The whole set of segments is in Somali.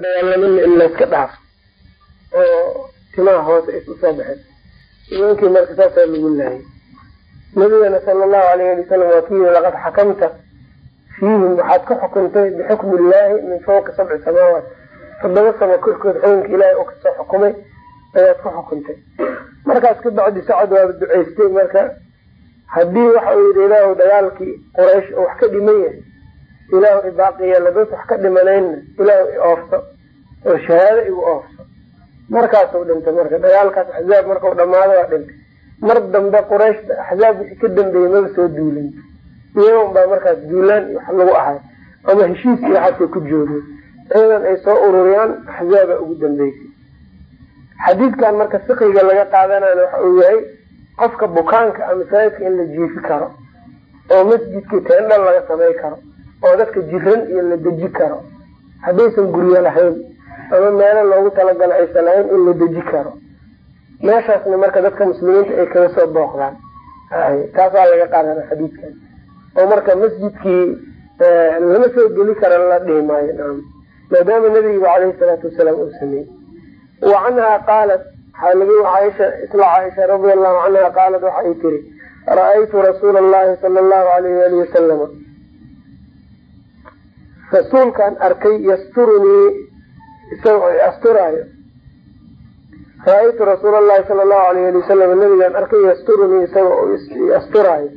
dagaalamina in layska dhaafo oo timaha hoose is u soo baxeen. Imankii marka saasaa lagu laayay. Nabigana sala allahu alayh ali wasalam waa ku yiri laqad xakamta fiihim. Waxaad ka xukuntay bixukmi illaahi min fawqi sabci samaawaat. Toddoba samo korkood xukunka ilaahay oo ka soo xukumay ayaad ka xukuntay. Markaas ka bacdi sacad waaba duceystay marka. Haddii waxa uu yidhi ilaahu dagaalkii quraysh oo wax ka dhiman yahay ilaahu ibaaqiyeela dad wax ka dhimanaynna ilaahu i oo shahaado igu oofso. Markaasuu dhintay marka dagaalkaas axzaab markau dhamaado waa dhintay. Mar dambe qurayshta axzaab wixii ka dambeeyey maba soo duulin. Iyagon baa markaas duulaan iyo wax lagu ahay. Ama heshiis iyo waxaasay ku joogeen ciidan ay soo ururiyaan axzaaba ugu dambeysay. Xadiidkan marka fiqiga laga qaadanana waxa uu yahay qofka bukaanka a masaajidka in la jiifi karo oo masjidkii teendhal laga samay karo oo dadka jiran iyo la deji karo. Haddaysan guryo lahayn ama meelo loogu talagalo aysan lahayn in la deji karo. Meeshaasna marka dadka muslimiinta ay kaga soo booqdaan. Taasaa laga qaadana xadiidkan. Oo marka masjidkii lama soo geli kara la dhihi maayo. Maadaama nabiga caleyhi salaatu wasalaam uu sameeyey. Wa canhaa qaalat caaisha isla caaisha radia allahu canha qaalat waxa ay tiri ra'aytu rasuula allahi sala allahu alayh wali wasalama rasuulkaan arkay yasturunii isagoo ay asturaayo. Ra'aytu rasuula allahi sala allahu alayh ali wasalam nabigaan arkay yasturunii isagoo asturaayo.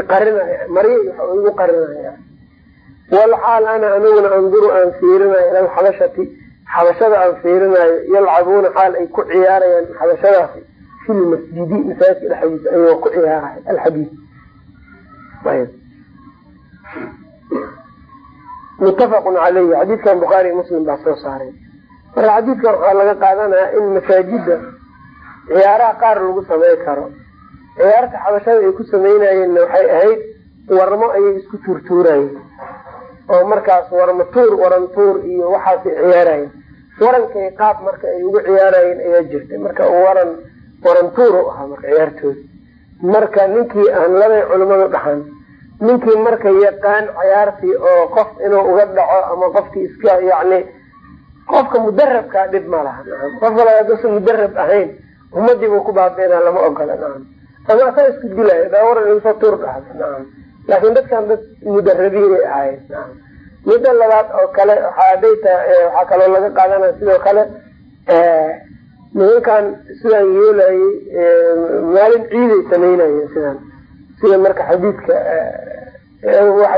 Iqarinaya maryo igu qarinaya walxaal ana aniguna anduru aan fiirinayo ila alxabashati xabashada aan fiirinayo yalcabuuna xaal ay ku ciyaarayaan xabashadaasi. Fi lmasjidi dhexdiisa ayagoo ku ciyaaraya alxadiid muttafaqun caleyhi xadiidkan bukhaari muslim baa soo saaray. Marka xadiidkan waxaa laga qaadanaya in masaajida ciyaaraha qaar lagu samey karo. Ciyaarta xabashada ay ku sameynayeenna waxay ahayd warmo ayay isku tuurtuurayeen oo markaas warma tuur waran tuur iyo waxaasay ciyaarayeen. Warankay qaab marka ay ugu ciyaarayeen ayaa jirtay. Marka waran waran tuur u ahaa marka ciyaartooda. Marka ninkii aan labay culimadu dhaxan ninkii marka yaqaan ciyaartii oo qof inuu uga dhaco ama qofkii iska yacni qofka mudarabkaa dhib ma laha. Qof kale haduusan mudarab ahayn ummadii buu ku baabiinaa lama ogola. Ama asaa isku dilaayo daa waran igusoo tuur dhahda nacam laakiin dadkan dad mudarabiinay ahaayeen. Nacam midda labaad oo kale tahay waxaa kaloo laga qaadanaya sidoo kale nimankan sidaan yeelayay maalin ciiday samaynayeen sidaan sida marka xadiidka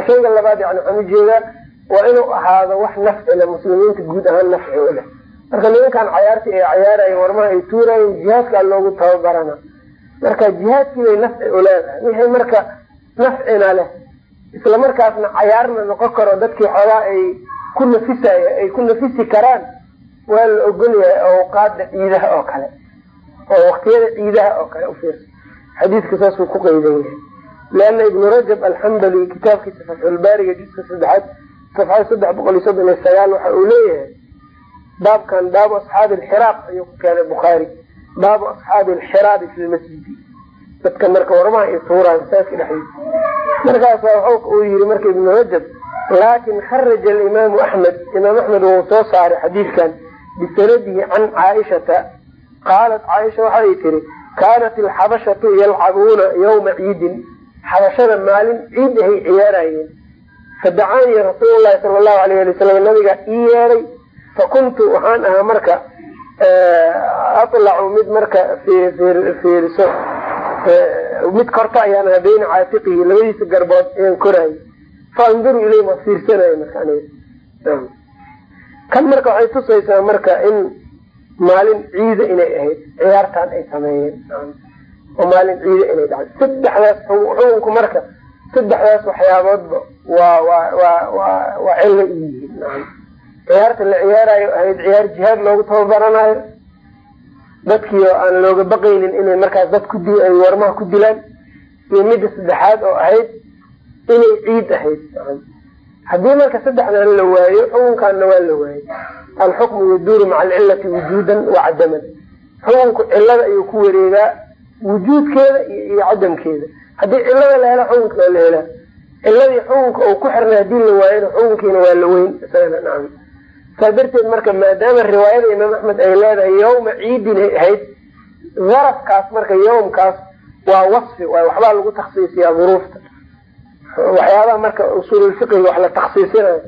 shayga labaad yani waxaan u jeedaa waa inuu ahaado wax nafci le muslimiinta guud ahaan nafci u leh. Marka nimankan cayaartii ay cayaarayeen warmaha ay tuurayeen jihaadkaa loogu tababarana. Marka jihaadkii bay nafci uleedahay wixii marka nafcina leh. Isla markaasna cayaarna noqon karo dadkii xoogaa ay ku nafisay ay ku nafisi karaan waa la ogol yahay awqaada ciidaha oo kale oo waktiyada ciidaha oo kale ufiirsa xadiidka saasuu ku qeydan yahay leana ibnu rajab alxambali kitaabkiisa fatxulbaariga jiska saddexaad safxada saddex boqol iyo soddon iyo sagaal waxa uu leeyahay baabkan baabu asxaabi alxiraaq ayuu ku keenay bukhaari baabu asxaabi alxiraabi fi lmasjidi dadka marka warmaha iyo tuuraan saaska dhexdiisa markaasa wuxuu uu yihi marka ibnu rajab laakin kharaja alimaamu axmed imaam axmed wuu soo saaray xadiidkan bisanadihi can caaishata qaalat caaisha waxay tiri kaanat alxabashatu yalcabuuna yawma ciidin xabashada maalin ciid ahay ciyaarayeen. Fadacaanii rasuul lahi sala allahu alayh ali wasalam nabigaa ii yeeday fakuntu waxaan ahaa marka alacu mid marka fiiriso. Mid korta ayaan ahaa bayna caatiqihi labadiisa garbood ayaan koraayay faanduru ilay ma fiirsanay marka aniga. Kan marka waxay tusaysaa marka in maalin ciida inay ahayd ciyaartan ay sameeyeen oo maalin ciida inay dhacday saddexdaas xukunku marka saddexdaas waxyaaboodba waa waa waa waa waa cillo u yihiin. Ciyaarta la ciyaarayo ahayd ciyaar jihaad loogu tababaranayo. Dadkii oo aan looga baqaynin inay markaas dad ku ay warmaha ku dilaan. Iyo midda saddexaad oo ahayd inay ciid ahayd. Haddii marka saddexdan la waayo xukunkaana waa la waayey alxukmu yaduuru maca alcilati wujuudan wa cadaman xukunku cilada ayuu ku wareegaa wujuudkeeda iyo cadamkeeda. Haddii cilada la helo xukunka la helaa ciladii xukunka uu ku xirnay haddii la waayona xukunkiina waa la weyn. Isagana nacam. Saa darteed marka maadaama riwaayada imaam axmed ay leedahay yawma ciidin ay ahayd darafkaas marka yawmkaas waa wasfi waxbaa lagu taksiisiyaa duruufta. Waxyaabaha marka usuululfiqiga wax la taksiisinayo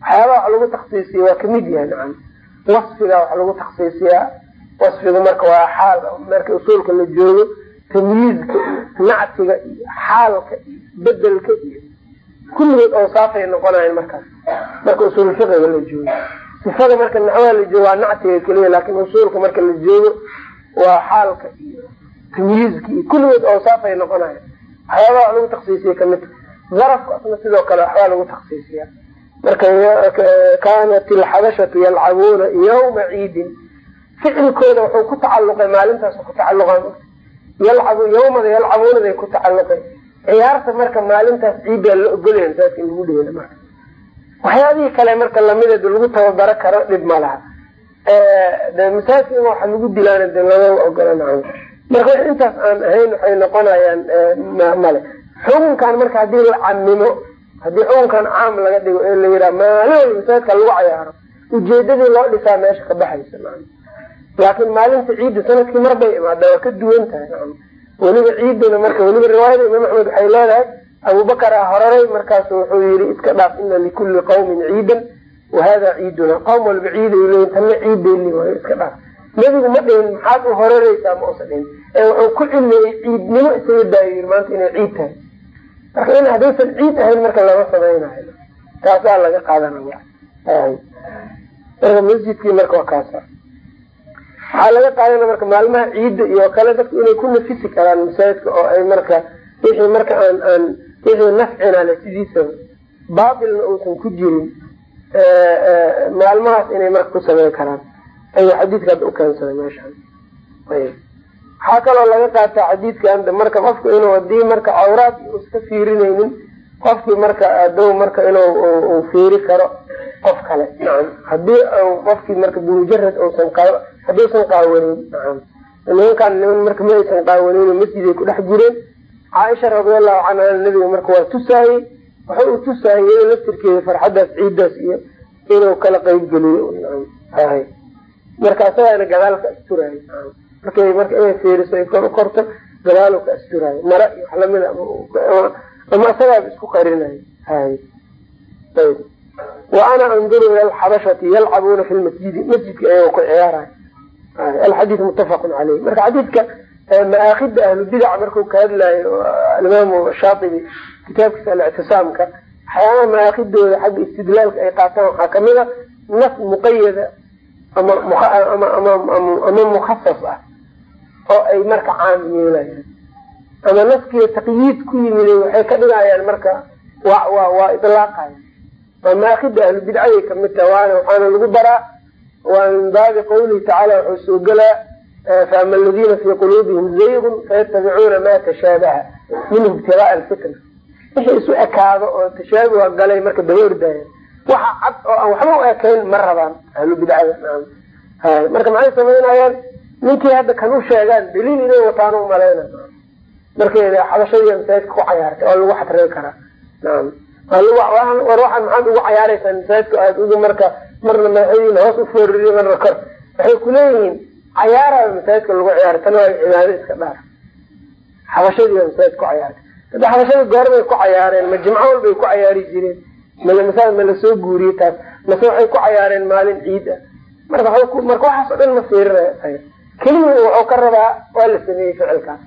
waxyaabaha wax lagu taksiisiya waa ka mid yahay wasfiga wax lagu taksiisiyaa wasfigu marka waa xaal marka usuulka la joogo tamyiizka iyo nactiga iyo xaalka iyo bedelka iyo kulligood awsaafay noqonayan markaas. Marka usuulfiqiga la joogo. Sifada marka naxwaha la joogo waa nactiga keliya laakin usuulka marka la joogo waa xaalka iyo tamyiizka iyo kulligood awsaafay noqonayan waxyaabaha wax lagu taksiisiya ka mid darafka asna sidoo kale waxbaa lagu taksiisiya marka kaanat ilxabashatu yalcabuuna yawma ciidin ficilkooda wuxuu ku tacaluqay maalintaas ku tacaluqa yalcabu yawmada yalcabuunaday ku tacaluqay ciyaarta marka maalintaas ciiddaa la ogolaya masaajka in lagu dheela marka waxyaabihii kale marka lamida lagu tababaro karo dhib ma laha. De masaajka in waxa lagu dilaana de lama ogola naco marka intaas aan ahayn waxay noqonayaan male xukunkan marka haddii la camimo haddii xukunkan caam laga dhigo ee la yihaha maalin walba masaajidka lagu cayaaro. Ujeedadii loo dhisaa meesha ka baxaysa laakin maalinta ciidda sannadkii mar bay imaada waa ka duwan tahay. Weliba ciidana marka weliba riwaayada imaam axmed waxay leedahay abubakar a horaray markaasu wuxuu yihi iska dhaaf ina likulli qawmin ciidan wahada ciiduna. Qowm walba ciiday leeyiin tanna ciidayli waayo iska dhaaf. Nebigu ma dhihin maxaad u horaraysaa ma usa dhihin ee wuxuu ku ciliyey ciidnimo isaga daayo yii maanta inay ciid tahay. Marka in haddaysan ciid ahayn marka lama samaynayo. Taasaa laga qaadanaya. Masjidkii marka waa kaasa waxaa laga qaadana marka maalmaha ciidda iyo kale dadku inay ku nafisi karaan masaajidka oo ay marka wixii marka aan aan wixii nafcina le sidiisaba baatilna uusan ku jirin maalmahaas inay marka ku sameyn karaan. Ayuu xadiidka hadda ukeensaday meeshaan ayb waxaa kaloo laga qaataa xadiidkan marka qofku inuu haddii marka cawraad iska fiirinaynin qofkii marka adow marka inuu fiiri karo qof kale. Nacam haddii qofkii marka bimujarad usan hadduusan qaawanin nacam nimankaan niman marka ma aysan qaawanin masjiday ku dhex jireen? Caaisha radiallahu canha nabiga marka waa tusaayey waxa uu tusaayey iyado laftirkeeda farxadaas ciiddaas iyo inuu kala qeybgeliyo nacam hay marka asagaana gadaalka asturaayay markay marka inay fiiriso ay kor u korto gadaal ka asturayo mara iyo wax lamida ama asagaaba isku qarinayo hay ayb wa ana anduru ila alxabashati yalcabuuna fi lmasjidi masjidka ayagoo ku ciyaarayo alxadiid muttafaqun caleyh marka xadiidka maaakida ahlubidac marku ka hadlayo alimaamu shaatibi kitaabkiisa alictisaamka waxyaabaha maaakidooda xagga istidlaalka ay qaataan waxaa ka mid a nas muqayada ama mukhasas ah oo ay marka caam yeelayaan ama naskiga taqyiid ku yimid waxay ka dhigayaan marka wa wa waa waa maakida ahlubidcaday ka mid taha waana waxaana lagu daraa waa baabi qawlihi tacaala wuxuu soo gelaa faama aladiina fii quluubihim zaygun fayatabicuuna ma tashaabaha minhu ibtigaa alfitna wixii isu ekaado oo tashaabuha galay marka daba ordaayan waxa cad oo aan waxba u ekayn ma rabaan ahlubidcada marka maxay samaynayaan ninkii hadda kan u sheegaan daliil inay wataan u malayna markay xabashadii masaajidka ku cayaartay oo lagu xatrey karaa war waxaan maxaad ugu cayaaraysaa masaajidka aad ugu marka marna madaxweyne hoos u fooririy marna kor. Waxay kuleeyihiin cayaaraya masaajidka lagu ciyaara tan waa cibaado iska dhaar xabashadii baa masaajid ku cayaartay hadda xabashadii goorbay ku cayaareen ma jimco walbay ku cayaari jireen masa ma la soo guuriyey taas mase waxay ku cayaareen maalin ciid ah. Marka marka waxaas o dhan ma fiirinaya keliya wuxuu ka rabaa waa la sameeyey ficilkaas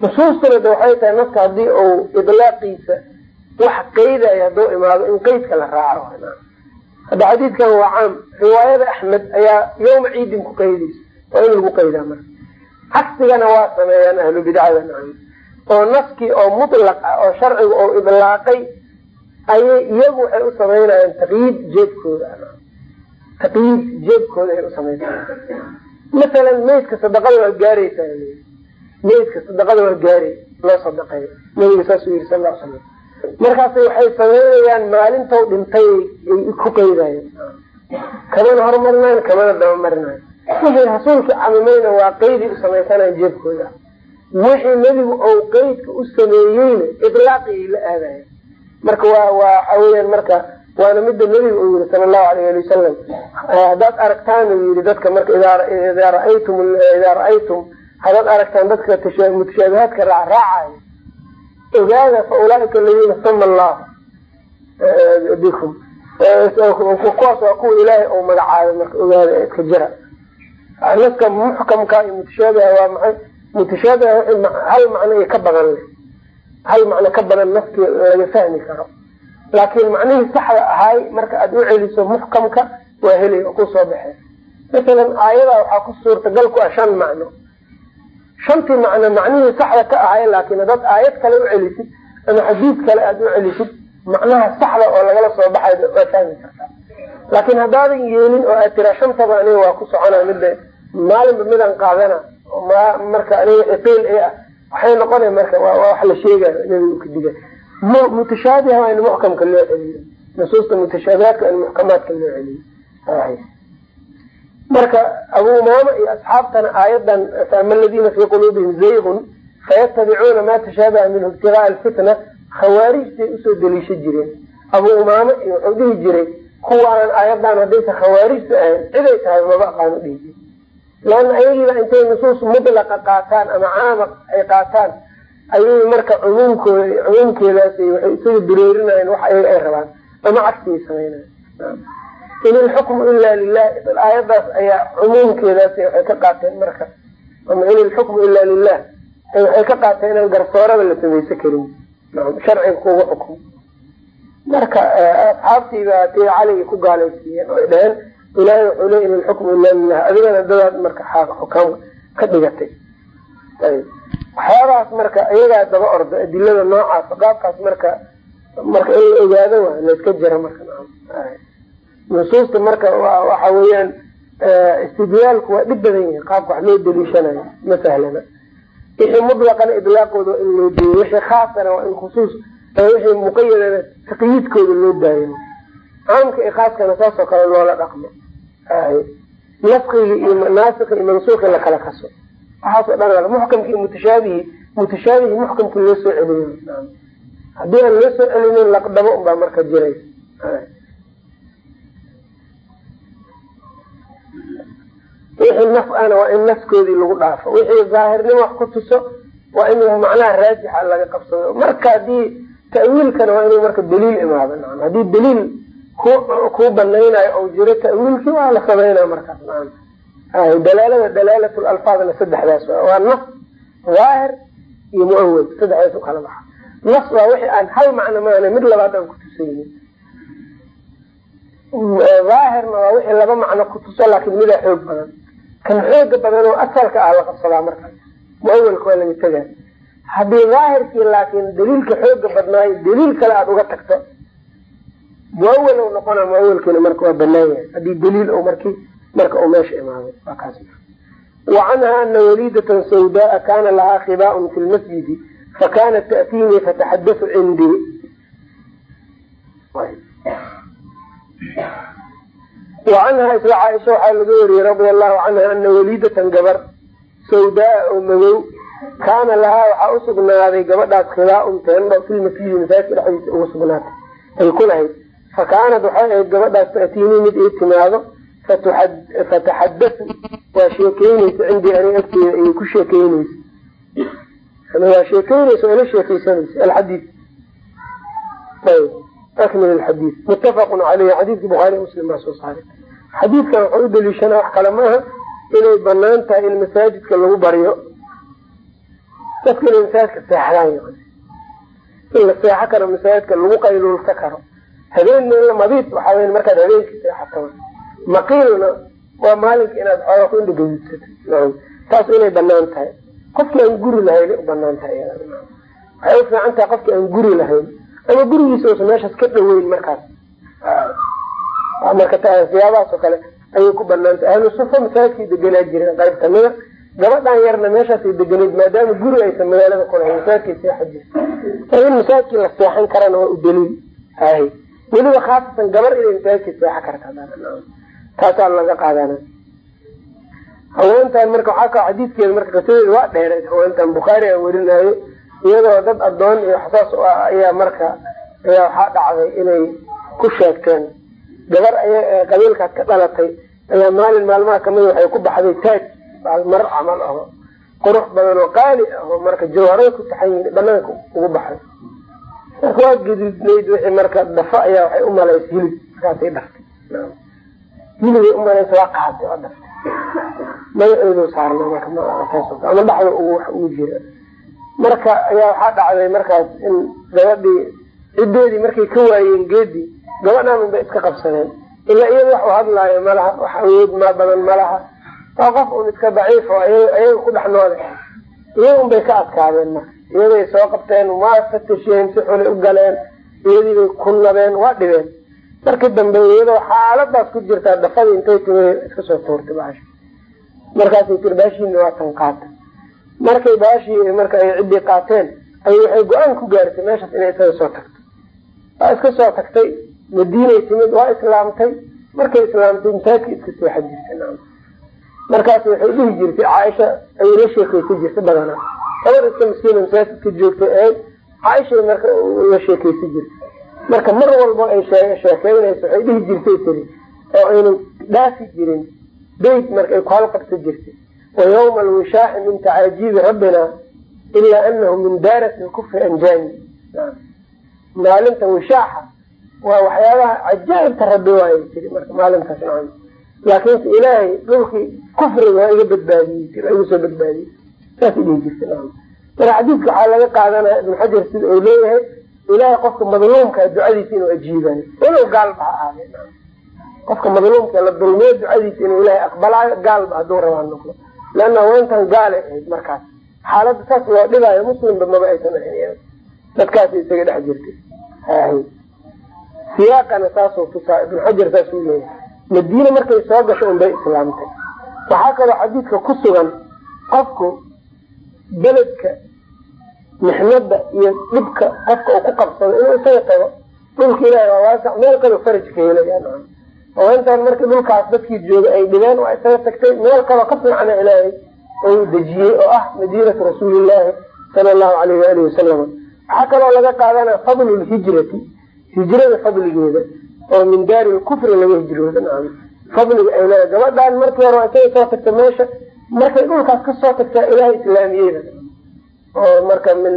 nusuustuna de waxay tahay naska haddii uu idlaaqiisa wax qeydayo hadduu imaado in qeydka la raaco hadda xadiidkan waa caam riwaayada axmed ayaa yawma ciidin ku qeydaysa waa in lagu qeydaa marka. Cagsigana waa sameeyaan ahlu bidcada nacam. Oo naskii oo mutlaq ah oo sharciga oo idlaaqay ayay iyagu waxay u samaynayaan taqyiid jeebkooda taqyiid jeebkooda ay u samaynayaan masalan maydka sadaqada waa gaaraysaa maydka sadaqada waa gaaray loo sadaqeeyo nabiga saasuu yihi sal l slam markaas waxay samaynayaan maalintou dhintay ay ku qeydayeen kamana horumarinayn kamana dabamarinayo wixii rasuulka camimayna waa qeyday u samaysanayan jeebkooda wixii nebigu ou qeydka u sameeyeyna ilaaqi ay la aadayan marka waa waxa weyaan marka waana mida nebiga uu yihi sala allahu alayh ali wasalam haddaad aragtaan uu dadka marka idaa raaytum haddaad aragtaan dadka mutashaabihaadka raacraacayo ogaada fa ulaaika aladiina sama allahu bikum. Kuwaas waa kuwa ilaahay ou magacaabay marka ogaada iska jira. Naska muxkamka iyo mutashaabiha waa maxay? Mutashaabiha hal macno iyo ka badan leh. Hal macno ka badan naskii laga fahmi karo. Laakiin macnihii saxda ahaay marka aada u celiso muxkamka waa helay oo ku soo baxee masalan aayada waxaa ku suurtagal ku ah shan macno shantii macno macnihii saxda ka ahay laakiin haddaad aayad kale u celisid ama xadiid kale aada u celisid macnaha saxda oo lagala soo baxay waa fahmi kartaa. Laakiin haddaadan yeelin oo aad tiraa shantaba aniga waa ku socona midda maalinba midaan qaadana marka aniga iqiil i ah waxay noqona marka waa wax la sheegayo nabigu ka diga mutashaabiha waa in muxkamka loo celiyo. Nusuusta mutashaabihaadka in muxkamaadka loo celiyo marka abu umaama iyo asxaabtana aayadan faama aladiina fii quluubihim zaygun fayatabicuuna ma tashaabaha minhu ibtigaaa alfitna khawaarijtay u soo daliisha jireen. Abu umaama iyo wuxuu dhihi jiray kuwaanan aayadan haddaysa khawaarijta ahayn ciday tahay maba aqaano dhihi jiri leanna ayagiiba intay nusuus mudlaqa qaataan ama caama ay qaataan ayay marka cumuumkooda cumuumkeedaas waxay isaga dureerinayeen wax ayaga ay rabaan ama cagsigay samaynayan in ilxukmu ila lilah aayadaas ayaa cumuumkeedaas waxay ka qaateen marka ama in ilxukmu ila lilah waxay ka qaateen inaan garsoorada la samaysa karin sharciga kuga xukum marka asxaabtiiba tii caligii ku gaalaysiiyeen oo ay dhaheen ilahay wuxuu le in ilxukmu ila lilah adigana dadaad marka xukaam ka dhigatay waxyaabahaas marka iyagaa daba ordo adilada noocaas qaabkaas marka marka in la ogaado wa layska jira marka nusuusta marka waxa weeyaan istidlaalku waa dhib badan yahay qaabka wax loo daliishanayo ma sahlana. Wixii mutlaqana idlaaqooda waa in loo deeyo wixii khaasana waa in khusuus wixii muqayadana taqyiidkooda loo daayo caamka iyo khaaskana saasoo kale loola dhaqmo. Naskiga iyo naasika iyo mansuuki lakala kaso waxaasoo dhan muxkamki iyo mutashaabihi mutashaabihi muxkamki loo soo celiyo haddii aan loo soo celinin laqdabo unbaa marka jiray wixii naf ana waa in naskoodii lagu dhaafo. Wixii zaahirnimo wax ku tuso waa in macnaha raajixa laga qabsado. Marka haddii ta'wiilkana waa inuu marka daliil imaado naam haddii daliil ku kuu banaynayo ou jiro ta'wiilkii waa la samaynaa markaas naam dalaalada dalaalat alfaadna saddexdaas waa nas daahir iyo muawad saddexdaas u kala baxa. Nas waa wixii aan hal macno maana mid labaad aan kutusaynin daahirna waa wixii laba macno kutuso laakin midaa xoog badan kan xooga badan oo asalka ah la qabsadaa markaas muawalka waa laga tegaa haddii daahirkii laakin daliilka xooga badnaayo daliil kale aada uga tagto muawal u noqona muawalkiina marka waa banaan yahay. Haddii daliil markii marka uu meesha imaado waa kaas. Wa canha ana waliidatan sawdaa kana lahaa khibaaun fi lmasjidi fakanat ta'tiinii fataxadatu cindii wacanha isla caaisha waxaa laga wariyey radia allahu canha ana waliidatan gabar sawdaa oo madow kaana lahaa waxaa usugnaaday gabadhaas khibaaun teendho filmasjidi masaajidka dhexdiisa ugu sugnaatay ay ku lahayd fa kaanat waxay ahayd gabadhaas ta'tiinii mid ii timaado fataxadatu waa sheekeyneysa cindii ani agteeda ayay ku sheekeyneysa waa sheekeyneysa ila sheekeysanaysa alxadiid akmil alxadiid muttafaqun caleyhi xadiidkii bukhaari muslim baa soo saaray xadiidkan waxau u daliishanaa wax kale maaha inay bannaan tahay in masaajidka lagu baryo dadka inay masaajidka seexdaan in la seexo karo masaajidka lagu qayluulsa karo habeenna in la mabiid waxaa weya markaad habeenkii seexato maqiilna waa maalinka inaad xooga ku indhagadisato taas inay bannaan tahay qofki aan guri lahayn u bannaan tahay waxay u fiican aan guri lahayn ama gurigiisa usa meeshaas ka dhaweyn markaas. Marka siyaabahaas oo kale ayay ku banaantay ahlu sufa masaajidkay deganaa jireen qayb kamida gabadhan yarna meeshaasay deganeyd maadaama guri aysan magaalada kulahayn masaajidkay seexa jirta in masaajidkii la seexan karana waa u daliil. Hay weliba khaasatan gabar inay masaajidkii seexa karta taasaa laga qaadana. Haweentan marka waxaa kao xadiidkeeda marka qisadeeda waa dheereed haweentan bukhaari a werinaayo iyadoo dad adoon iyo waxsaas u ah ayaa marka ayaa waxaa dhacday inay ku sheegteen. Gabar ay qabiilkaas ka dhalatay. Ayaa maalin maalmaha ka mid waxay ku baxday taaj mar camal aho. Qurux badan oo qaali aho marka jawharay ku taxan yihiin banaanka ugu baxay. Marka waa gaduudnayd wixii marka dhafa ayaa waxay umalays hilib markaasay dhaftay hilibay umalaysa waa qaatay waa dhaftay magaceedu saarna marka ama dhaxda wax ugu jira marka ayaa waxaa dhacday markaas in gabadhii ciddeedii markay ka waayeen geedii gabadhaan bay iska qabsadeen. Ilaa iyada wax u hadlaayo malaha wax awood ma badan malaha waa qof un iska daciif oo ayaga ku dhex noole iyaga un bay ka adkaadeen marka iyaday soo qabteen waa fatasheen si xulay u galeen. Iyadii bay ku nabeen waa dhibeen. Markii dambe iyadoo xaaladaas ku jirtaa dafadii intay timi iska soo tuurtay baasha markaasay tiri baashiina waa tan qaata markay baashii marka ay ciddii qaateen ay waxay go'aan ku gaartay meeshaas inay isaga soo tagto waa iska soo tagtay madiinay timid waa islaamtay. Markay islaamtay masaajka iska seexa jirtay markaas waxay dhihi jirtay caaisha ayay la sheekeysan jirtay badanaa gabar iska miskiina masaajidka joogtay ahayd caaishay marka la sheekeysan jirtay. Marka mar walba ay sheekeynayso waxay dhihi jirtay tiri oo aynan dhaafi jirin beyt marka ay ku halqabsa jirtay wa yawma alwishaaxi min tacaajiibi rabbina ilaa anahu min daarati lkufri anjaani maalinta wishaaxa waa waxyaabaha cajaa'ibta rabbi waay tiri marka maalintaas nacam laakiinse ilaahay dhulkii kufriga waa iga badbaadiyey tir iga soo badbaadiyey saas dhihi jirta marka xadiidka waxaa laga qaadanaya ibnu xajar sida uu leeyahay ilaahay qofka madluumka ducadiisa inuu ajiibayo walow gaalba ha ahaade qofka madluumka la dulmiyo ducadiisa inuu ilaahay aqbalaayo gaalba hadduu rabaa noqdo leanna haweentan gaalay ahayd markaas. Xaaladda saas loo dhibaayo muslimba maba aysan ahayn dadkaas isaga dhex jirtay. Siyaaqana saasuu tusaa ibnu xajar saasuu leeyahay. Madiine markay soo gasho unbay islaamtay. Waxaa kaloo xadiidka ku sugan qofku beledka mixnada iyo dhibka qofka uu ku qabsado inuu isaga tago dhulka ilahi waa waasac meel kaloo faraj ka helaya haweentan markii dhulkaas dadkii jooga ay dhibeen waa isaga tagtay meel kaloo ka fiicana ilaahay. Uu dejiyey oo ah madiinatu rasuulillaahi sala allahu alayh waalihi wasalam waxaa kaloo laga qaadanaya fadlu lhijrati hijrada fadligeeda oo min daari lkufri laga hijrooda nacam fadliga ay leedahay gabadhaan markii hore waa isaga soo tagta meesha markay dhulkaas ka soo tagtaa ilaahay islaamiyeyda oo marka min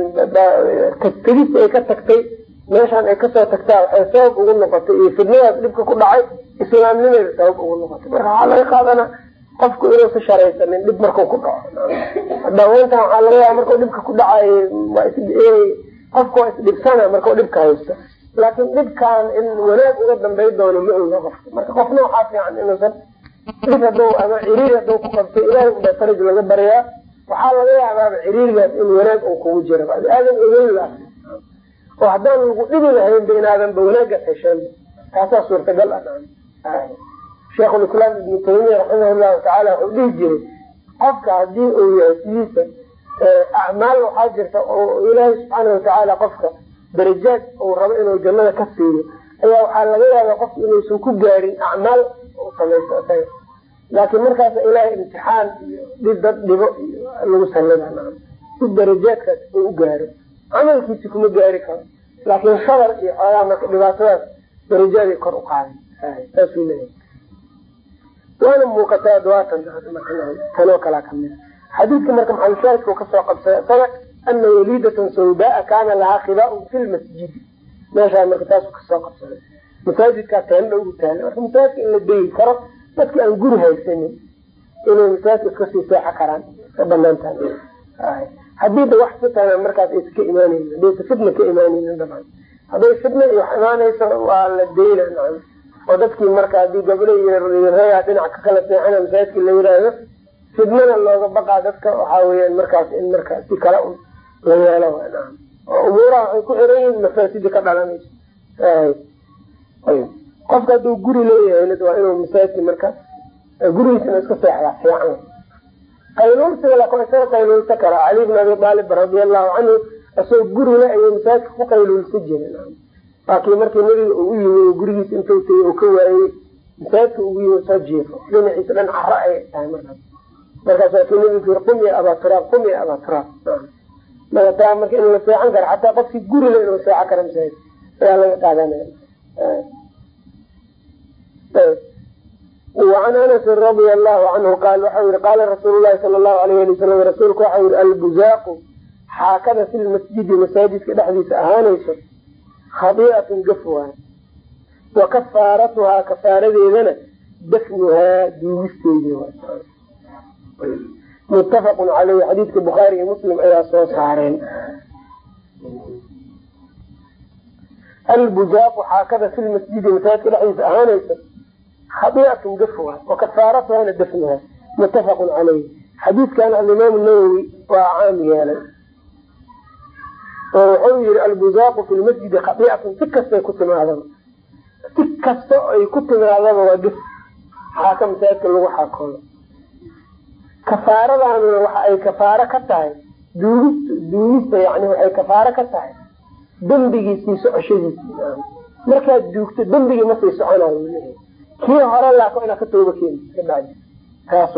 tegista ay ka tagtay meeshaan ay ka soo tagtaa waxay sabab ugu noqotay iyo fidnadaas dhibka ku dhacay islaamnimeeda sabab ugu noqotay. Marka waxaa laga qaadana qofku inuusa sharaysanin dhib marku ku dhaco. Hadaweyntan waxaa laga yaaba markuu dhibka ku dhacay qofka waa isdhibsana markau dhibka haysto. Laakiin dhibkaan in wanaag uga dambay doono ma oga qofka marka qofna waxaa fiican inuusan dhib haduu ama ciriir haduu ku qabtay ilaahay unbaa faraj laga baryaa waxaa laga yaabaaba ciriirigaas in wanaag uu kugu jira aadan ogeyn la oo haddaan lagu dhibi lahaynba inaadanba wanaagaas hesheen taasaa suurtagal ah. Sheikhulislaam ibnu taymiya raximah llahu tacaala wuxuu dhihi jiray qofka haddii uu yahay sidiisa acmaal waxaa jirta oo ilaahay subxaana watacaala qofka darajaad uu rabo inuu jannada ka siiyo ayaa waxaa laga yaabaa qofka inuusan ku gaarin acmaal u samaysto isaga. Laakiin markaasa ilaahay imtixaan iyo dhib dad dhibo iyo lagu sallada si darajaadkaas uu u gaaro camalkiisi kuma gaari karo. Laakiin sabar iyo xoogaa marka dhibaatadaas darajaaday kor u leeyahay. Waana muuqataa tanoo kalaa ka mid xadiidka marka maxalushaahidka ka soo qabsada isaga ana waliidatan sawdaa kaana lahaa khibaaun fi lmasjidi meeshaa marka taasu ka soo qabsaday masaajidkaa teendha ugu taala marka masaajidka in la degi karo dadki aan guri haysanin inay masaajidka iska sii seexo karaan ka banaantaa haddii da wax fitana markaas aysa ka hadaysa fitna ka imaanaynin dabcan hadday fitna wax imaanayso waa la deyna oo dadkii marka haddii gabdho reegaa dhinac ka kala seexana masaajidka la yiraahdo fidnada looga baqaa dadka waxaa weyaan markaas in markaa si kale un la yeelo oo umuuraha waxay ku xiran yihiin mafaasidi ka dhalanayso. Qofka hadduu guri leeyahay waa inuu masaajidka marka gurigiisana iska seexdaa fiican qayluulsiga isaga qayluulsa kara cali bn abi aalib radia allahu canhu isagoo gurile ayuu masaajidka ku qayluulsa jiray. Laakiin markii nabiga u yimi gurigiisa intuu tegey uu ka waayey masaajidka ugu yimi soo jiifo. Dhinaciisa dhan caro ayay tahay markaas markaas waakii nabigu yiri qum abaa turaab qum ya abaa turaab. Taa marka in la seexan karo xataa qofkii gurile inuu seexan karo masaajid ayaa laga qaadanaya wacan anasin radia allahu canhu qaal waxau yihi qaala rasuulu lahi sala allahu alayh ali wasalam rasuulku waxau yihi albuzaaqu xaakada fi lmasjidi masaajidka dhexdiisa ahaanayso khadiicatun gaf waay wa kafaaratuhaa kafaaradeedana dafnuhaa duugisteedi muttafaqun caleyhi xadiidka bukhaari iyo muslim ayaa soo saareen. Albuzaaqu xaakada fi lmasjidi masaajidka dhexdiisa ahaanaysa khadiicatun gaf waay wa kafaaratuhaana dafnuhaa muttafaqun caleyhi xadiidkan alimaamu nawowi waa caam yeelay. Oo wuxuu yihi albuzaaqu fi lmasjidi khadiicatun si kastay ku timaadaba si kasta ay ku timaadaba waa gaf xaaka masaajidka lagu xaakoodo. Kafaaradaanuna waxa ay kafaaro ka tahay. Duugista duugista yani waxay kafaaro ka tahay. Dembigii sii socoshadiisi markaad duugto dembigii ma sii soconayo kii hore laako inaad ka tooba keeni taas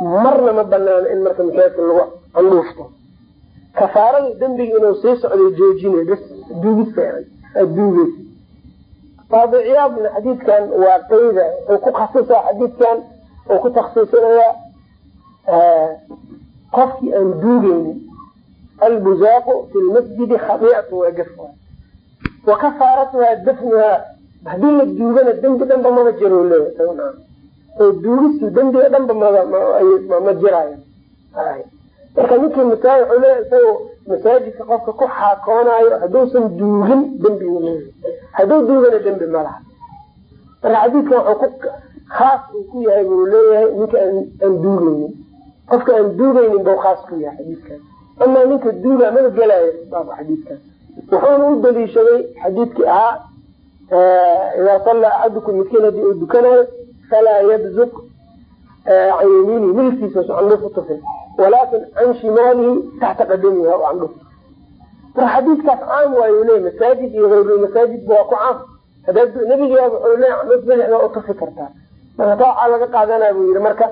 marna ma banaano in marka masaajidka lagu candhuufto kafaarada dembiga inuu sii socday joojinay bs duugista aad duugeysa taabiciyaadna xadiidkan waa qayda wuxuu ku khasisaa xadiidkan uu ku taksiisinayaa qofkii aan duugeynin albuzaaqu fi lmasjidi khadiicatu waa gaf wa kafaaratuhaa dafnuhaa haddii la duugana dembi dhanba mama jiro leeya oo duugistu dembiga dhanba mma jiraayo marka ninkii masaa wuxuu isagoo masaajidka qofka ku xaakoonayo hadduusan duugin dembigu leeya hadduu duugana dembi malaha marka xadiidkan wuxuu ku khaas uu ku yahay buu leeyahay ninka aan duugeynin qofka aan duugeynin bau khaas ku yahay xadiidkan amaa ninka duuga maba gelaayo baaba xadiidkan wuxuuna u daliishaday xadiidkii ahaa idaa sallaa axadukum midkiin haddii uu dukanayo falaa yabzuq can yamiinihi candhuf utufin walaakin can shimaalihi taxta qadamihi u candhuf marka xadiidkaas caam waayu leeya masaajid iyo hayrulmasaajidba waa ku caam nabiga wuxuu leeya candhuf bidixda waa utufi kartaa marka waxaa laga qaadanaya buu yihi marka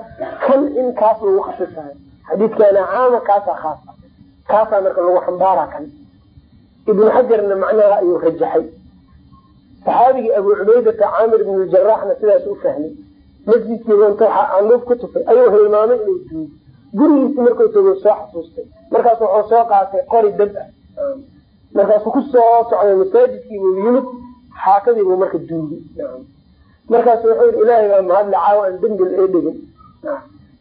kan in kaas lagu khasisayo xadiidkaana caama kaasaa khaasa kaasaa marka lagu xambaara kan ibnu xajarna macnaha ayuu rajaxay saxaabigii abu cubaydata caamir ibn ljaraxna sidaas u fahmay. Masjidkiiba inta waxaa candhuuf ku tufay ayuu hilmaamay inuu duugo gurigiisi markuu tago soo xasuustay. Markaas wuxuu soo qaatay qori dab ah. Markaasuu ku soo socday masaajidkiibuu yimid xaakadiibuu marka duugay markaasu wuxuu yii ilaahay baa mahadle caawa aan dembi la dhigin.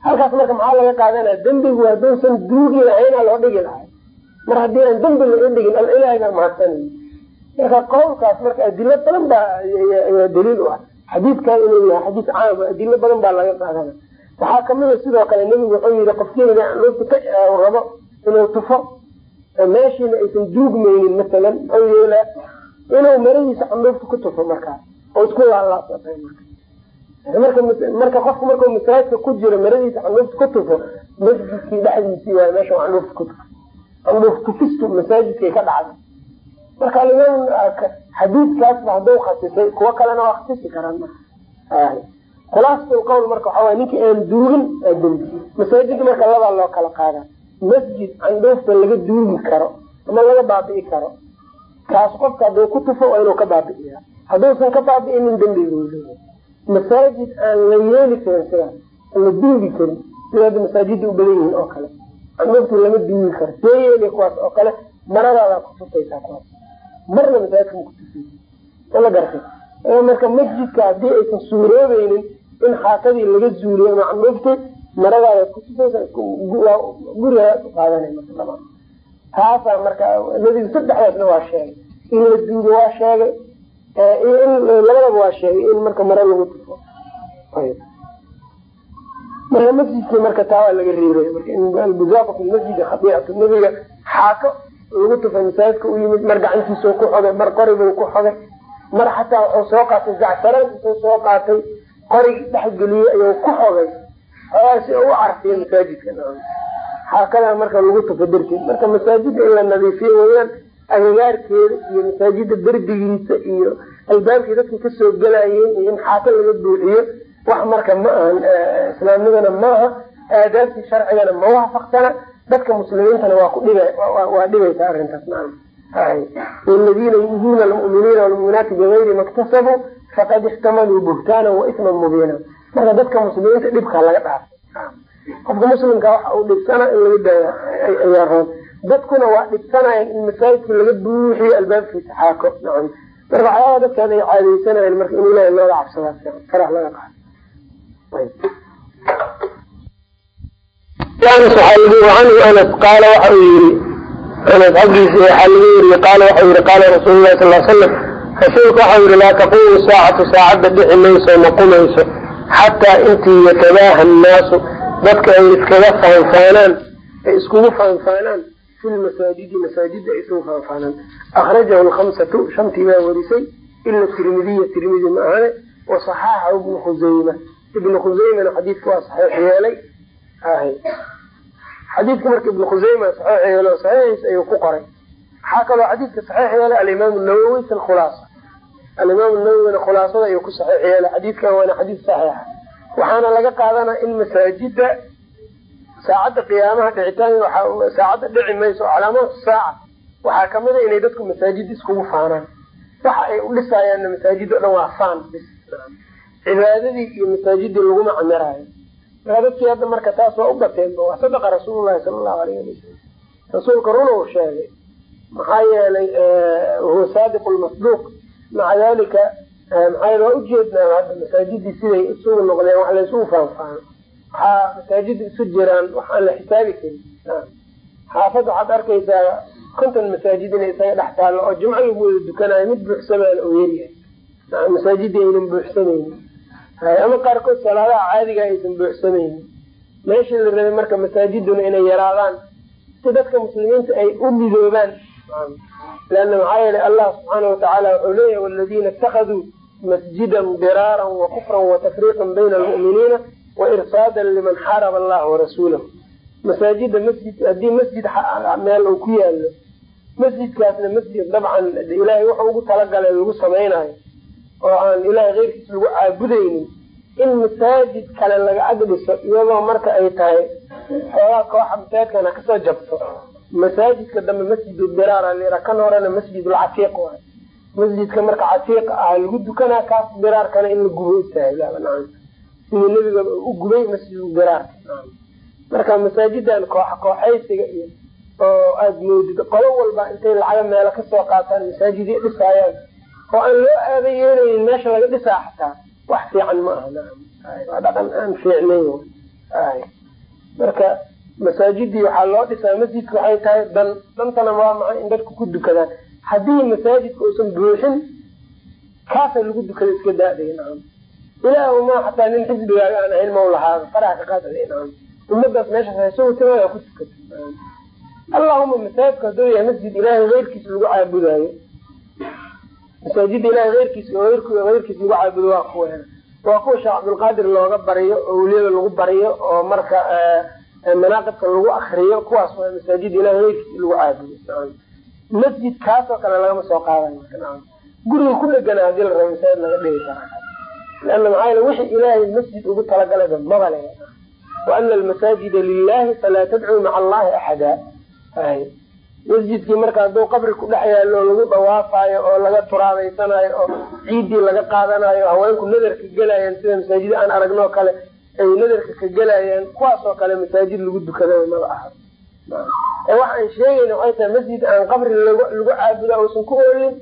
Halkaas marka maxaa laga qaadanaya? Dembigu hadduusan duugi lahaynaa loo dhigi lahay mar haddii aan dembi la dhigin al ilaahay baa mahadsanay marka qowlkaas marka adilo badan ayaa daliil u ah. Xadiidkan inuu yahay xadiis caama adilo badan baa laga qaadana. Waxaa kamida sidoo kale nebigu wuxuu yihi qofkiina lufta ka rabo inuu tufo meeshiina aysan duugmaynin masalan muxuu yeelaa inuu maradiisa candhuufta ku tufo markaas oo isku laalaasatay marka. Qofku markuu masaajidka ku jiro maradiisa candhuufta ku tufo masjidkii dhexdiisii waay meesha candhuufta ku tufo. Candhuuf tufistu masaajidkay ka dhacday marka xadiidkaasba hadduu khasisay kuwo kalena waa khasisi karaan khulaasatu lqowl marka waxaa waay ninka aan duugin aa dembi masaajidda marka labaa loo kala qaada masjid candhuufta laga duugi karo ama laga baabi'i karo kaas qofka hadduu ku tufo waa inuu ka baabi'iya hadduusan ka baabi'inin dembiguu leeyahay. Masaajid aan la yeeli karin sidaas la duugi karin sida hadda masaajidda u badan yihiin oo kale. Candhuufta lama duugi karo. See yeeli kuwaas oo kale maradaadaa ku tufaysaa kuwaas marna masaajidka ma kutufay ma gartay. Marka masjidka haddii aysan suuroobeynin in xaakadii laga zuuliyo candhuufti maradaada kutufaysa guriga qaadanay marka taasaa marka nabigu saddexdaasna waa sheegay. In la duugo waa sheegay. In labadaba waa sheegay in marka mare lagu tufo. Marka masjidkii marka taa waa laga reebay. Marka albuzaaqu fi lmasjidi khadiicatu nabiga xaako lagu tufay masaajidka u yimid mar gacantiisuu ku xogay mar qoribuu ku xogay mar xataa wuxuu soo qaatay zactaraan intuu soo qaatay qorigi dhexgeliyey ayuu ku xogay si u carfiyo masaajidka. Xaakadaa marka lagu tufa darteed marka masaajida in la nadiifiyo weyaan agagaarkeeda iyo masaajida derbigiisa iyo albaabkii dadka ka soo gelayeen iyo in xaaka laga buuxiyo wax marka ma ahan islaamnimana maaha aadaabtii sharcigana ma waafaqsana dadka muslimiintana waa ku dhiba waa dhibaysa arrintaas waladiina yu'duuna almu'miniina walmu'minaati bigayri maktasabuu faqad ixtamaluu buhtaanan wa isman mubiina marka dadka muslimiinta dhibkaa laga dhaafay qofka muslimka waxa uu dhibsana in laga daaya ayaa roon dadkuna waa dhibsanayan in masaajidka laga buuxiyo albaabkiisa xaako. Nacam marka waxyaaba dadkan ay caadeysanayeen marka in ilahi looga cabsadaa farax laga qaado anas waxaa lagu canhu anas qaala waxa uu yiri anas xaggiisa waxaa laga yiri qaala waxa yiri qaala rasuulu lahi sal slam rasuulka waxau yihi laa taqumu saacatu saacadda dhici mayso maqumayso xataa intii yatabaaha annaasu dadka ay iskaga faanfaanaan ay iskugu faanfaanaan fi lmasaajidi masaajida ay isugu faanfaanaan. Akhrajahu lkhamsatu shantii baa warisay ila tirmidiya tirmidi ma ahane wasaxaaxahu ibnu khusayma ibnu khusaymana xadiidka waa saxiix yeelay xadiidka marka ibnu khusayma saxiix yeelo saxiixiis ayuu ku qoray. Waxaa kaloo xadiidka saxiix yeelay alimaam nawowi fi lkhulaasa alimaam nawowina khulaasada ayuu ku saxiix yeelay. Xadiidkan waana xadiid saxiixa waxaana laga qaadanaa in masaajida saacadda qiyaamaha dhicitaan saacadda dhici mayso calaamaatu saaca. Waxaa ka mid a inay dadku masaajid iskugu faanaan. Waxa ay u dhisayaanna masaajid o dhan waa faan. Cibaadadii iyo masaajidii laguma camiraayo markaa dadkii hadda marka taas waa u bateenba waa sadaqa rasuululahi sala allahu alayh ali wasalam rasuulka run uu sheegay maxaa yeelay huwa saadiq lmasduuq maca dalika maxaa waa ujeednaa hadda masaajidii siday isugu noqdeen wax laysugu faanfaano waxaa masaajida isu jiraan wax aan la xisaabi karin. Xaafad waxaad arkaysaa konton masaajid inay isaga dhex taallo oo jimco lagu wada dukanayo mid buuxsamaana oo yaryahay masaajidii aynan buuxsamaynin ama qaarkood salaadaha caadiga aysan buuxsamaynin meeshii la rabay marka masaajiduna inay yaraadaan si dadka muslimiinta ay u midoobaan. Leana maxaa yeelay allah subxaana watacaala wuxuu leeyahay waladiina itakaduu masjidan diraaran wa kufran wa tafriiqan bayna almu'miniina wa irsaadan liman xaraba allaha warasuulahu masaajida masjid haddii masjid meel uu ku yaalo masjidkaasna masjid dabcan ilaahay wuxuu ugu talagalay lagu samaynayo oo aan ilaahay keyrkiis lagu caabudaynin in masaajid kale laga ag dhiso iyadoo marka ay tahay xoogaa kooxa masaajidkana ka soo jabto. Masaajidka dambe masjidu diraara lira kan horena masjidulcatiiq waay masjidka marka catiiqa ah lagu dukanaa kaas diraarkana in la gubo istaahilaaba sidii nebiga u gubay masjidu diraarka marka masaajidan kooxa kooxaysiga iyo oo aada moodid qolo walba intay lacaga meelo ka soo qaataan masaajidii dhisaayaan oo aan loo aada yeelaynin meesha laga dhisaa xataa wax fiican ma aha dhaqan aan fiicnayn marka masaajidii waxaa loo dhisaa masjidka waxay tahay dan dantana waa maxay in dadku ku dukadaan. Haddii masaajidka uusan buuxin kaasa lagu dukada iska daadaya nacam ilaah ma xataa nin xisbigaaga aan ahayn mau lahaado faraha ka qaadada nacam ummadaas meeshaas haysugu timaada ku tukata allahuma masaajidku hadduu yahay masjid ilaahay keyrkiis lagu caabudaayo masaajida ilahay eyrkiis eyrkiis lagu caabudo waa kuwa waa kuwa sheekh cabdulqaadir looga bariyo oo weliyada lagu bariyo oo marka manaaqibka lagu akriyo kuwaas waa masaajida ilahay eyrkiis lagu caabudo. Masjid kaasoo kale lagama soo qaadayo guriga ku dhegana haddii la rabo masaajid laga dhigi kara leana maxaa yele wixii ilaahay masjid ugu talagalaba maba le wa ana almasaajida lilahi falaa tadcuu maca allahi axada masjidkii marka hadduu qabri ku dhex yaalo oo lagu dhawaafayo oo laga turaabeysanayo oo ciidii laga qaadanayo haweenku nadarka gelayaan sida masaajid aan aragnoo kale ay nadarka ka gelayaan kuwaas oo kale masaajid lagu dukada maba aha. Waxa aan sheegayna waxay tahay masjid aan qabri lagu caabudo uusan ku oolin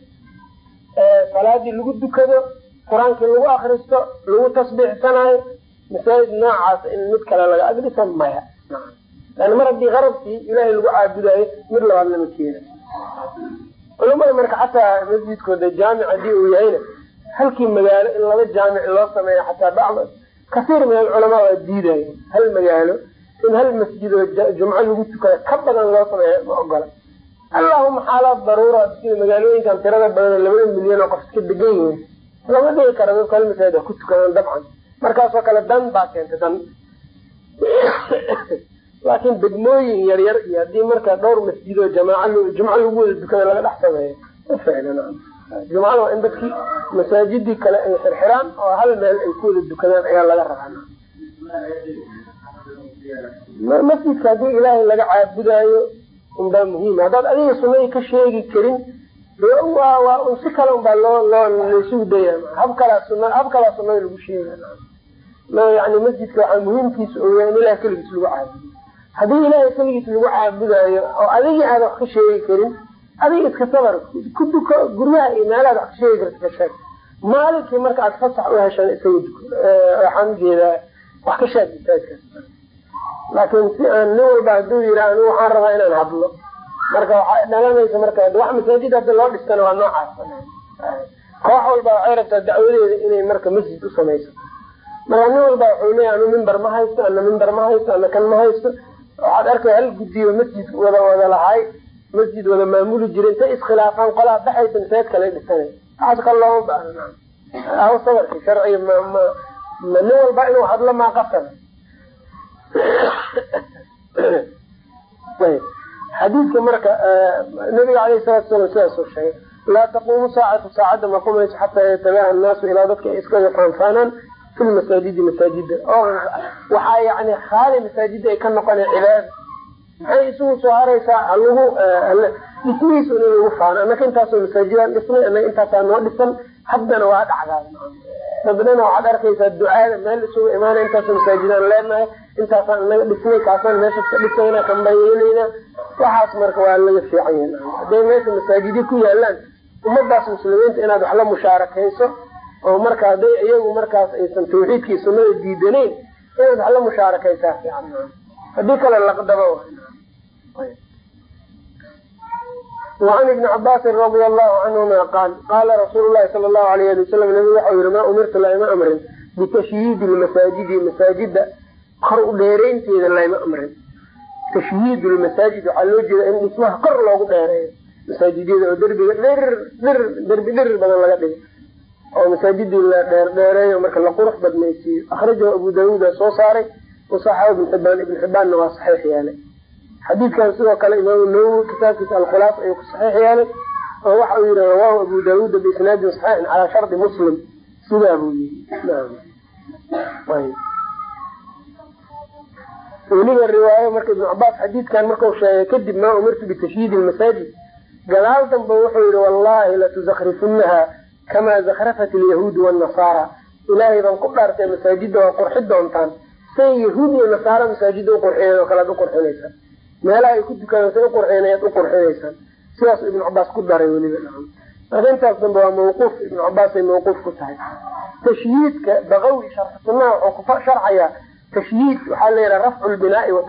salaadii lagu dukado qur'aankii lagu akristo lagu tasbiixsanayo masaajid noocaas in mid kale laga agdhisa maya yani mar haddii qarabkii ilaahay lagu caabudayo mid labaad lama keena culamada marka xataa masjidkooda jaamic haddii uu yahayna halkii magaalo in laba jaamic loo sameeyo xataa bacd kasiir min alculamaa waa diidaya hal magaalo in hal masjid oo jumco lagu tukada ka badan loo sameeyo ma ogola. Allahuma xaalaad daruura sida magaalooyinkan tirada badan labada milyan oo qof iska degan yihiin lama dhigi kara dadku hal masaajid ku tukadaan dabcan. Markaasoo kale dan baa keenta dan laakiin degmooyin yar yar iyo haddii marka dhowr masjid oo jamaac jumco lagu wada dukada laga dhex sameeyo ma ficlan jumcada waa in dadkii masaajidii kale ay xirxiraan oo hal meel ay ku wada dukadaan ayaa laga rabaa masjidka haddii ilaahay laga caabudaayo unbaa muhiim haddaad adiga sunadii ka sheegi karin waa waa un si kale unbaa loo loo laysugu daya hab kalaa suna hab kalaa sunada lagu sheega yani masjidka waxaa muhiimkiisa oyaa in ilahay keligiis lagu caabudo haddii ilaahay keligiis lagu caabudayo oo adigii aada wax ka sheegi karin adiga iska sabar ku duko guryaha iyo meelaad wax ka sheegi karta ka sheeg. Maalinkii marka aad fasax u heshaan isaga duko waxaan u jeedaa wax ka sheeg masaajidkaas laakiin si aan nin walba haduu yiri anigu waxaan rabaa inaan hadlo. Marka waxaa dhalanaysa marka wax masaajid hadda loo dhistana waa noocaas. Koox walba waxay rabtaa dacwadeeda inay marka masjid u samayso marka nin walba wuxuu leeya anu mimbar ma haysto ana mimbar ma haysto ana kan ma haysto waxaad arkay hal guddiyo masjid wada wada lahay masjid wada maamuli jira intay iskhilaafaan qolaa baxaysa masaajid kale dhisanay waxaas kale looma baahna aw sabarki sharciga ma ma ma nin walba inuu hadlo maa qasab xadiidka marka nabiga aleyh salatu salam sidaasuu sheegay laa taquumu saacatu saacadda ma qumayso xataa yatabaaha annaasu ilaa dadka ay iskaga faanfaanaan fi lmasaajidi masaajida waxaa yani haali masaajida ay ka noqona cibaada maxay isugu soo haraysaa halagu dhismihiisa in lagu faano anaka intaasoo masaajidaan dhisnay anaga intaasaa noo dhisan haddana waa dhacdaa dabdana waxaad arkaysaa ducaada meel isugu imaana intaasoo masaajidaan leenahay intaasaan inaga dhisnay kaasaan meesha ka dhisayna kambayeeleyna waxaas marka waa laga fiican yahay hadday meesha masaajidya ku yaalaan ummadaas muslimiinta inaad wax la mushaarakayso oo marka haday iyagu markaas aysan tawxiidkii sunada diidanayn inaad wax la mushaarakaysaa fiican haddii kale laqdaba وan iبn cabasi radi alahu canhuma qaal qaala rasuul lahi sal lahu alayh ali waslam nabigu waxau yihi maa umirtu layma amrin bitashyiidi masaajidi masaajida kor u dheeraynteeda layma amrin. Tashyiid masaajid waxaa loo jeeda in dhismaha kor loogu dheereeyo masaajidyada oo derbiga dhir dhir derbi dhir badan laga dhigo oo masaajidii la dheer dheereeyo marka la qurux badnaysiiyo akhrajahu abu dawuuda soo saaray wasaxahu ibn xibaan ibn xibaanna waa saxiix yeelay. Xadiidkan sidoo kale imaam nawowi kitaabkiisa alkhulaas ayuu ku saxiix yeelay oo waxa uu yihi rawahu abu daawuuda biisnaadin saxiixin calaa shardi muslim. Sidaa buu yii weliba riwaayo marka ibnu cabaas xadiidkan markau sheegay kadib maa umirtu bitashyiidi lmasaajid gadaal danba wuxuu yihi wallahi latuzakrifunnaha kamaa zakrafat alyahuudu wanasaara ilaahay baan ku dhaartay masaajida waa qurxi doontaan say yahuud iyo nasaara masaajida uqurxiyeen oo kale ad uqurxinaysaan meelaha ay ku dukadaan say uqurxiyeen ayaad uqurxinaysaan sidaas ibnu cabaas ku daray weliba marka intaas dambe waa mawquuf ibnu cabaasay mawquuf ku tahay tashyiidka baqawi sharxi sunaha wuxuu ku sharcayaa tashyiid waxaa la yidhaha rafcu lbinaai wa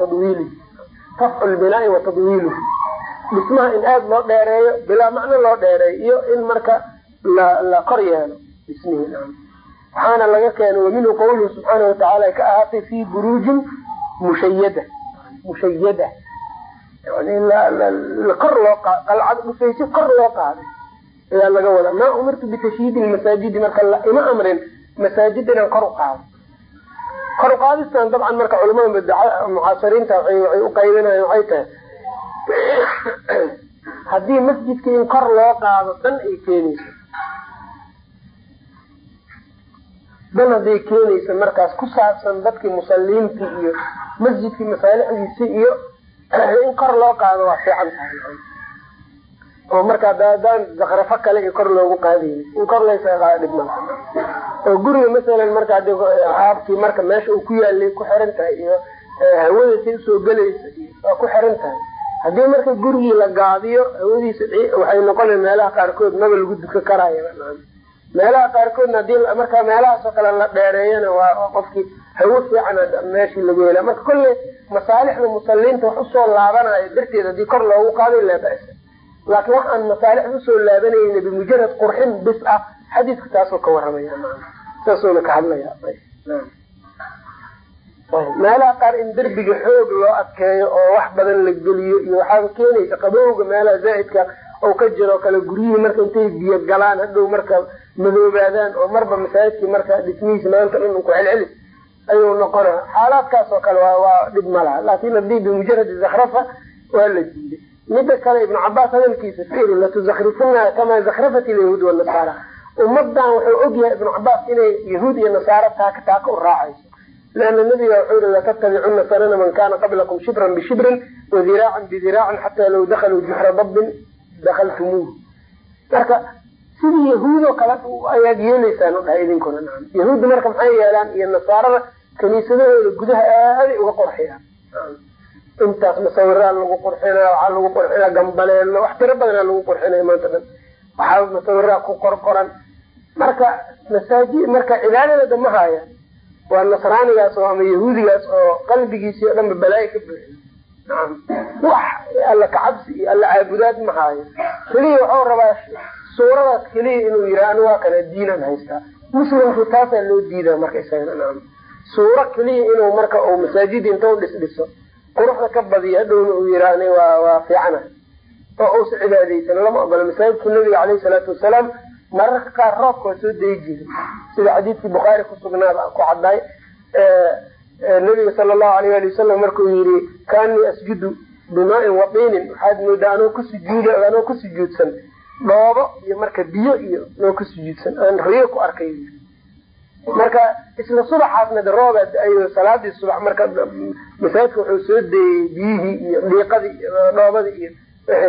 rafcu lbinaai wa dhismaha in aada loo dheereeyo bilaa macno loo dheereeyo iyo in marka la kor yeelo dhismihi waxaana laga keenay waminhu qawluhu subxaana watacaala ka ahaatay fi buruujin mushayada mushayada kor loo qalcad dhufaysi kor loo qaaday. Ayaa laga wadaa maa umirtu bitashyiidi masaajidi marka ima amrin masaajida inaan kor u qaado kor uqaadistan dabcan marka culamada mucaasiriinta waxay u qaybinayan waxay tahay haddii masjidka in kor loo qaado dan ay keenayso dan hadday keenaysa markaas ku saabsan dadkii musaliinta iyo masjidkii masaalixdiisi iyo in kor loo qaado waa fiican tahay. Oo marka adaan zakrafo kale in kor loogu qaadayni in kor laysaga qaado oo guriga masalan marka adi haabkii marka meesha uu ku yaalay ku xiran tahay iyo hawada say u soo gelaysa waa ku xiran tahay. Haddii marka gurigii la gaadiyo hawadiisa waxay noqona meelaha qaarkood maba lagu duka karaayo meelaha qaarkoodna haddii marka meelahaasoo kale la dheereeyana waa qofkii hawo fiican meeshii lagu hela marka kolle masaalixda musaliinta wax u soo laabanayo darteed haddii kor loogu qaaday laa ba'sa laakiin wax aan masaalixda u soo laabanayna bimujarad qurxin bis ah xadiidka taasoo ka waramaya saasuna ka hadlaya. Meelaha qaar in derbiga xoog loo adkeeyo oo wax badan la geliyo iyo waxaaba keenaysa qabowga meelaha zaaidka oo ka jiro kale guryihii marka intay biyo galaan hadhow marka madoobaadaan oo marba masaajidkii marka dhismihiisa maanta dhan ku celcelis ayuu noqona xaalaadkaas kale waa dhib malaha laakin haddii bimujaradi zakrafa waa la diiday mida kale ibnu cabaas hadalkiisa firi latuzakrifunnaha kamaa zakrafat ilyahuud wanasaara ummadan wuxuu ogyahay ibnu cabaas inay yahuud iyo nasaara taaka taaka u raacayso leana nabiga wuxuu yihi latattabicuna sanana man kana qablakum shibran bishibrin wadiraacan bidiraacan xataa law dakaluu juxra dabbin dakaltumuuh marka sidii yahuud oo kale ayaad yeelaysaan u dhahay idinkuna naam yahuudda marka maxay yeelaan iyo nasaarada kaniisadahooda gudaha aaday uga qurxiyaan intaas masawiraa lagu qurxinaa waxaa lagu qurxinaa gambaleelo wax tiro badanaa lagu qurxinaya maanta dhan waxaa masawiraa ku qorqoran marka masaaji marka cibaadada ma haya waa nasraanigaas oo ama yahuudigaas oo qalbigiisii o dhanba balaayo ka buuxiy naam wax alla kacabsi iyo alla caabudaad ma haayo keliya waxuu rabaa suuradaas keliya inuu yiraa anu waa kana diinan haystaa muslimku taasaa loo diidaa marka naam. Suuro keliya inuu marka uu masaajida inta u dhisdhiso quruxda ka badiyo hadhowna uu yiraa ani waa waa fiicana oo uusa cibaadeysan lama ogolo masaajidka nabiga caleyhi salaatu wasalaam mararka qaar roobka waa soo dayi jiri sida xadiidkii bukhaari kusugnaaba ku cadday nabiga sala allahu alayh ali wasalam markuu yiri kaanii asjudu bimaain waqiinin waxaad moodaa anoo ku sujuud anoo ku sujuudsan dhoobo iyo marka biyo iyo anoo ku sujuudsan. Aan riyo ku arkay. Marka isla subaxaasna de rooba ay salaadii subax marka masaajidka wuxuu soo deeyey biyihii iyo dhiiqadii dhoobadii iyo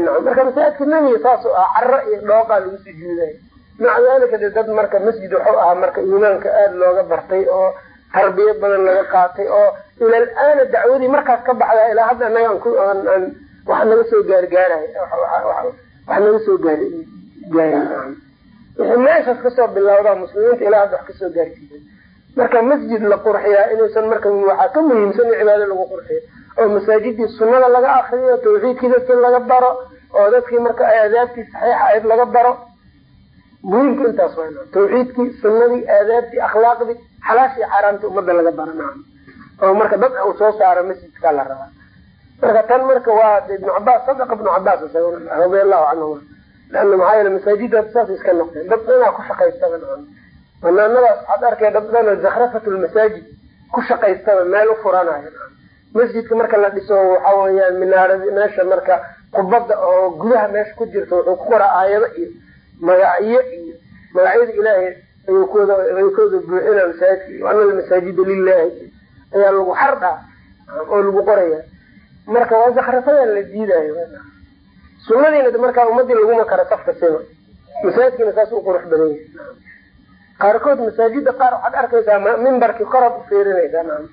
nacam. Marka masaajidka nebiga saas ah caro iyo dhooqaa lagu sujuuday. Maca dalika de dad marka masjid wuxuu ahaa marka iimaanka aada looga bartay oo tarbiya badan laga qaatay oo ilal aana dacwadii markaas ka baxda ilaa hadda anaga wax naga soo gaargaaray wax naga soo gaar gaarin meeshaas ka soo bilawda muslimiinta ilaa hadda wax ka soo gaarsiiya marka masjid la qurxiyaa inuusan marka waxaa ka muhiimsan in cibaado lagu qurxiyo oo masaajidii sunada laga akriyo tawxiidkii dadkii laga baro oo dadkii marka aadaabtii saxiixa ahayd laga baro muhiimku intaas tawxiidkii sunadii aadaabtii akhlaaqdii xalaashii xaaraamtii umada laga baro nacam oo marka dad uu soo saaro masjidkaa la rabaa marka tan marka waa ibnu cabaas sadaqa ibnu cabaas radia allahu canhuma leana maxaa yeele masaajidda saas iska noqdeen dad dhanaa ku shaqaystaba nacam banaanadaas waxaad arkay dhan zakrafat lmasaajid ku shaqaystaba meel u furanayo masjidka marka la dhiso waxa weyaan minaarad meesha marka qubada oo gudaha meesha ku jirta wuxuu ku qoraa aayado iyo magacyo iyo magacyada ilaahay ay kooda buuxina masaajidka ana almasaajida lilahi ayaa lagu xardhaa oo lagu qoraya. Marka waa zakrafadan la diidayo sunadiina markaa ummadii laguma kara safka sima. Masaajidkiina saas u qurux badan yahay. Qaarkood masaajida qaar waxaad arkaysaa mimbarkii koraad u fiirinaysaa naam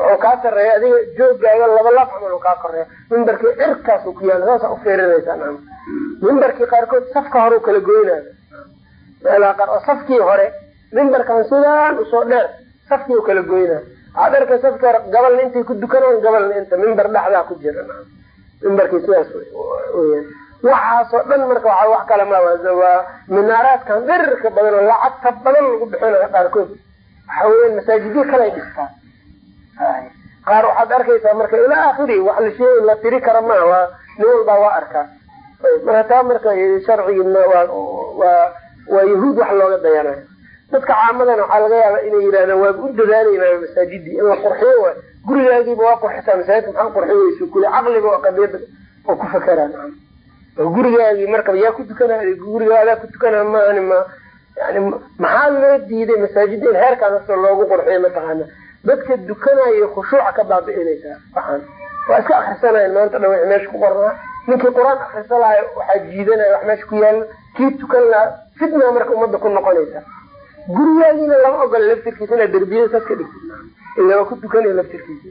wuxuu kaa sareeya adiga joogaaga laba laab camal kaa koreeya mimbarkii cirkaas ku yaalla saasa ufiirinaysaa mimbarkii qaarkood safka hore kala goynaayo meelaha qaar oo safkii hore mimbarkan sidaan u soo dheer safkii u kala goynaayo waxaad safkii hore gabalna intay ku dukanaan gabalna inta mimbar dhexdaa ku jira mimbarkii sidaas waxaasoo dhan marka waa wax kale ma waa minaaraadkan dirirka badan oo lacagta badan lagu bixinayo qaarkood. Waxa weyan masaajidyo kalay dhistaa qaar waxaad arkaysaa marka ilaa akhiri wax la sheegi la tiri kara maa waa nin walbaa waa arkaa. Marka taa marka sharcigi waa waa yahuud wax looga dayanayo dadka caamadana waxaa laga yaaba inay yidhahdaan waaba u dadaalayna masaajidii in la qurxiyo gurigaagiiba waa qurxisaa masaajidka maxaa qurxi weysa kule caqliga oo qadiyada oo ku fakeraan gurigaagii marka yaa ku tukanay gurigaadaa ku tukana maani ma yani maxaa loo diiday masaajida in heerkaan asta loogu qurxiyo mataqaana dadka dukanaya khushuuca ka baabi'inaysaa waxaan waa iska akrisanayan maanta dhan wa meesha ku qornaa ninkii qur'aan akrisa waxaa jiidanaya wax meesha ku yaalla kii tukan lahaa fidna marka ummadda ku noqonaysa. Gurigaagiina lama ogola laftirkiisa inaa derbiyada saas ka dhigti ila waa ku tukanaya laftirkiisa.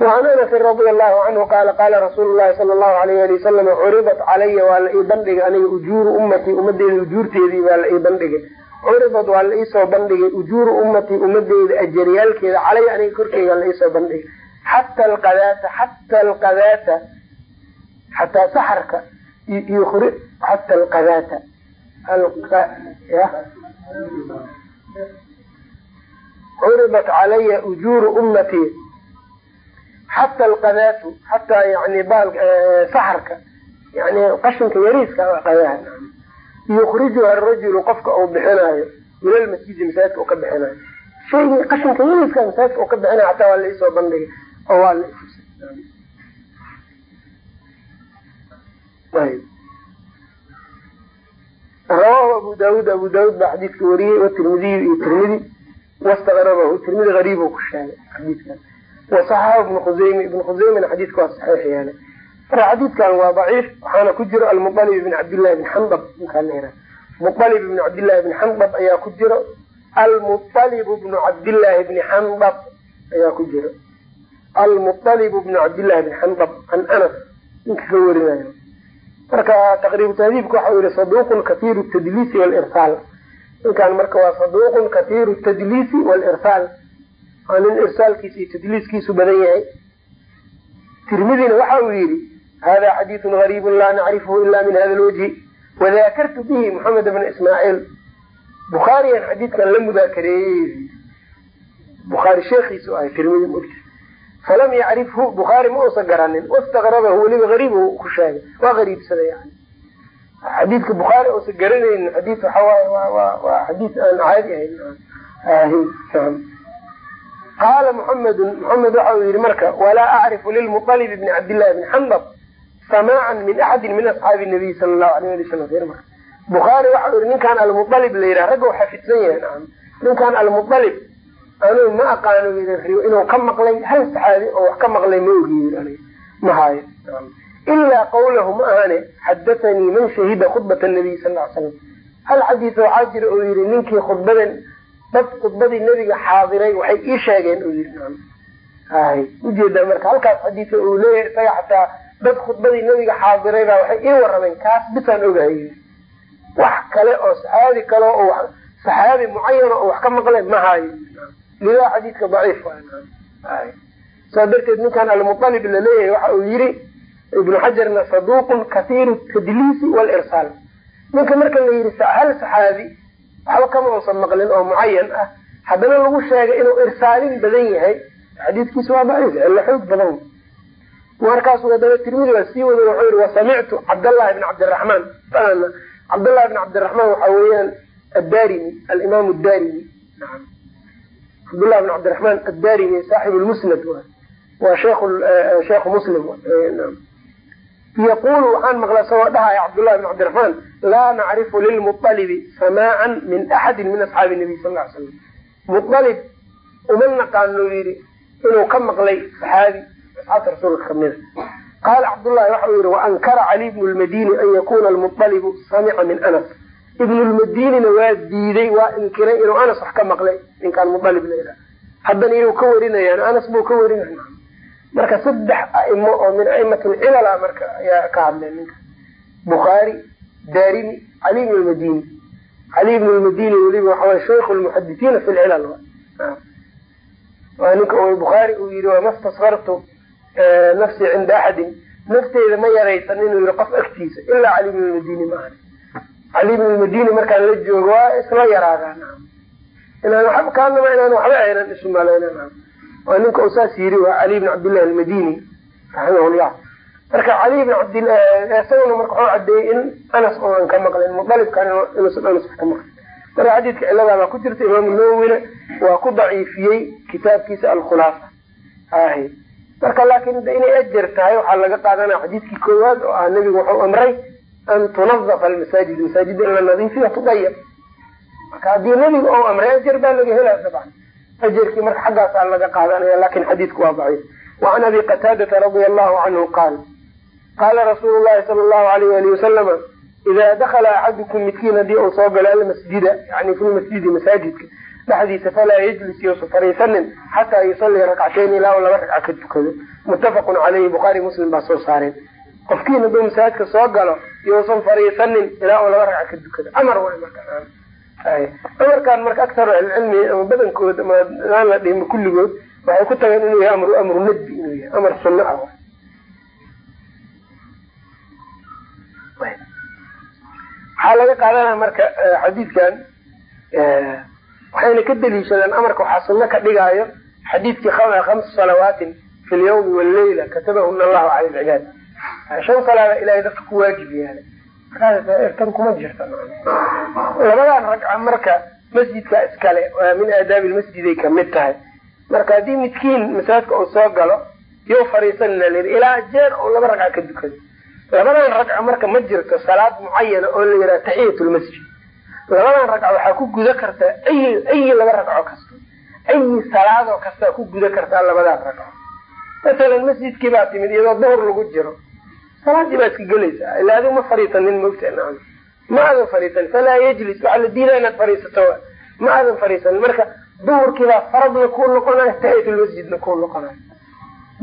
Waan anasi radia allahu canhu qaala qaala rasuulu lahi sala allahu alayh ali wasalama curidat calaya waa la ii bandhigay aniga ujuuru ummatii ummadeeda ujuurteedii baa la curidat waa la iisoo bandhigay ujuuru ummatii ummadeyda ajaryaalkeeda calaya aniga korkeyga la iisoo bandhigay. Xata alqadaata xata alqadaata xataa saxarka xata alqadaata. Curidat calaya ujuuru ummatii xata alqadaatu xataa yani baal saxarka yani qashinka yariiska qadaha yukhrijuha arajulu qofka uu bixinaayo min almasjidi masaajidka uu ka bixinayo shaygii qashinka yariiska masaajidka uu ka bixinayo hataa waa la isoo bandhigay oo waa la rawahu abu daawud abu daawud baa xadiidka wariyey watirmidiyu iyo tirmidi wastaqrabahu tirmidi ariib ku sheegay xadiidkan wasaxaxahu ibnu khuseyme ibnu khuseymena xadiidka waa saxiix yeelay marka xadiidkan waa daciif waxaana ku jiro almualib ibn cabdillahi bn xandab ninkaa la yihah mualib ibn cabdillahi bni xandab ayaa ku jiro almualib bnu cabdillahi bni xandab ayaa ku jiro almualib bnu cabdillahi bni xandab can anas ninka ka warinayo marka taqriibu tahdiibka waxa yihi saduqun kaiiru tadliisi walirsaal ninkan marka waa saduqun kaiiru tadliisi walirsaal waa nin irsaalkiisa iyo tadliiskiisu badan yahay. Tirmidina waxa uu yihi hada xadiiun gariibun laa nacrifhu ila min hada lwajhi wadakartu bihi moxamed bna ismaaciil bukhaariyan xadiidkan la mudaakareeyey bukhaari sheekiisu ahay tirmidi mogta falam yacrifhu bukhaari ma uusan garanin wastaqrabahu weliba gariib ku sheegay waa gariibsaday yani xadiidka bukhaari uusan garanaynin xadiid waxawaay waa xadiid aan caadi ahayn qaala muxamedun muxamed waxa uu yihi marka walaa acrifu lilmualib bni cabdillahi bni xambab samaacan min axadin min asxaabi nabiy sala allahu alayh ali wasalam bukhaari waxa yihi ninkaan almualib la yidhaha ragga waxaa fidsan yahay ninkaan almualib anuu ma aqaano inuu ka maqlay hal saxaabi oo wax ka maqlay ma ogi ma hayo. Ilaa qawlahu ma ahane xadathanii man shahida khudbata nabiy sal l slam hal xadiis waxaa jira oo yihi ninkii khudbadan dad khudbadii nebiga xaadiray waxay ii sheegeen yii hay u jeedaa marka halkaas xadiis dad khudbadii nebiga xaadiray baa waxay ii warameen kaas bisaan ogahay wax kale oo saxaabi kale oo saxaabi mucayana oo wax ka maqle ma hayo lidaa xadiidka daciif saa darteed ninkan almualib la leeyahay waxa uu yihi ibnu xajarna saduqun kaiiru tadliisi walirsaal ninka marka la yihi hal saxaabi waxba kama uusan maqlin oo mucayan ah. Haddana lagu sheegay inuu irsaalin badan yahay. Xadiidkiisa waa daciif ila xoog badan markaasu hadaba tirmidi baa sii wada wuxuu yihi wasamictu cabdallahi bn cabdiraxmaan cabdallahi bn cabdiraxmaan waxa weeyaan addarimi alimaam darimi cabdllahi bn cabdiraxmaan addarimi saaxib lmusnad waa. Sheekhu muslim yaqulu waxaan maqla isagoo dhahaya cabdullahi bn cabdiraxmaan laa nacrifu lilmualibi samaacan min axadin min asxaabi nabiy sal slam mualib uma naqaano yidhi inuu ka maqlay saxaabi asxaabta rasuulka kamida qaala cabdullahi waxau yihi waankara cali bnu lmadini an yakuna almualibu samica min anas ibnu lmadinina waa diiday waa inkiray inuu anas wax ka maqlay ninkaan mualib la haddana inuu ka warinayaan anas buu ka warinaya marka saddex aimo oo min aimati lcilala marka ayaa ka hadleen ninka bukhaari darimi cali ibn lmadini cali ibn lmadini weliba waxaway shaykhu lmuxadisiina fi lcilal waa ninka bukhaari uu yihi wama staskartu nafsii cinda axadin nafteyda ma yaraysan inuu yihi qof agtiisa ilaa cali ibn lmadini maahan cali ibn lmadini markaan la joogo waa isla yaraadaan inaan kaanama inaan waxba aynan isu malaynan waa ninka uu saas yiri waa cali bn cabdillahi almadini raximahullah marka cali bn cabd isaguna marka wuxuu cadeeyey in anas ooan ka maqlin mualibkan inuusan anas wax ka maqlin marka xadiidka ciladaabaa ku jirta imaamu nawowina waa ku daciifiyey kitaabkiisa alkhulaasa ahy marka laakin inay ajar tahay waxaa laga qaadanaya xadiidkii koowaad oo ah nebigu wuxuu amray an tunadafa almasaajid masaajida in la nadiifiyo tudayab marka haddii nebiga ou amray ajar baa laga helaya dabcan ajarkii marka xaggaasaa laga qaadanaya laakiin xadiidku waa daciif. Wacan abi qataadata radia allahu canhu qaal qaala rasuulu llahi sala allahu alayh ali wasalama idaa dakala axadukum midkiin haddii uu soo galo almasjida yani fi lmasjidi masaajidka dhexdiisa falaa yajlis yousa fariisanin xataa yusalii rakcatayn ilaa laba ragca ka tukado. Muttafaqun caleyhi bukhaari muslim baa soo saareen qofkiin hadduu masaajidka soo galo yousan fariisanin ilaa laba ragca ka tukado. Amar way marka amarkaan marka aktaru ahlicilmi ama badankood ama aan la dhihma kulligood waxay ku tageen inuu yahay amru amru nadbi inuu yahay amar sunna ah. Waxaa laga qaadanaya marka xadiidkan waxayna ka daliishadeen amarka waxaa sunno ka dhigaayo xadiidkii khamsu salawaatin fi lyawmi walleyla katabahuna allahu cala lcibaad shan salaada ilahay dadka ku waajib yaalay markaatan kuma jirta labadan ragca marka masjidka iskale waa min aadaabi lmasjiday ka mid tahay. Marka haddii midkiin masaajidka uu soo galo yo fariisanina layidhi ilaa jeer oo laba ragca ka dukado labadan ragca marka ma jirto salaad mucayana oo la yidhaha taxiyat lmasjid labadan ragca waxaa ku guda kartaa ay ayi laba ragco kasta ayi salaadoo kastaa ku guda kartaa labadan ragco masalan masjidkii baa timid iyadoo duhur lagu jiro. Salaadii baa iska gelaysaa ila adigu ma fariisanin mogta ma aadan fariisanin. Falaa yajlis waxaa la diidaa inaad fariisato. Ma aadan fariisanin. Marka duhurkiibaa faradna kuu noqonayo taxiyatulmasjidna kuu noqonayo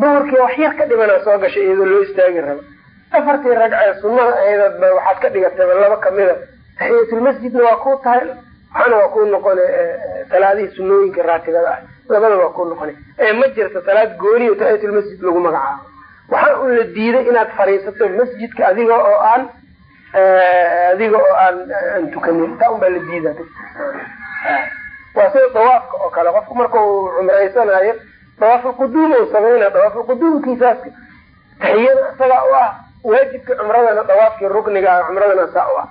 duhurkii wax yar ka dhimanaa soo gashay iyadoo loo istaagi rabo. Afartii ragcee sunada ahayd waxaad ka dhigatayba laba kamida taxiyatulmasjidna waa kuu tahay waxaana waa kuu noqona salaadihii sunooyinka raatibada ah. Labada waa kuu noqona ee ma jirta salaad gooniyo taxiyatulmasjid lagu magacaabo. Waxaa un la diiday inaad fariisato masjidka adiga oo aan adiga oo aan aan tukanin. Taa un baa la diida waa sida dawaafka oo kale. Qofku marka uu cumraysanayo dawaafulquduum u samayna dawaafulquduumkiisaas taxiyada isagaa u ah. Waajibka cumradana dawaafkii rukniga ah cumradana saa u ah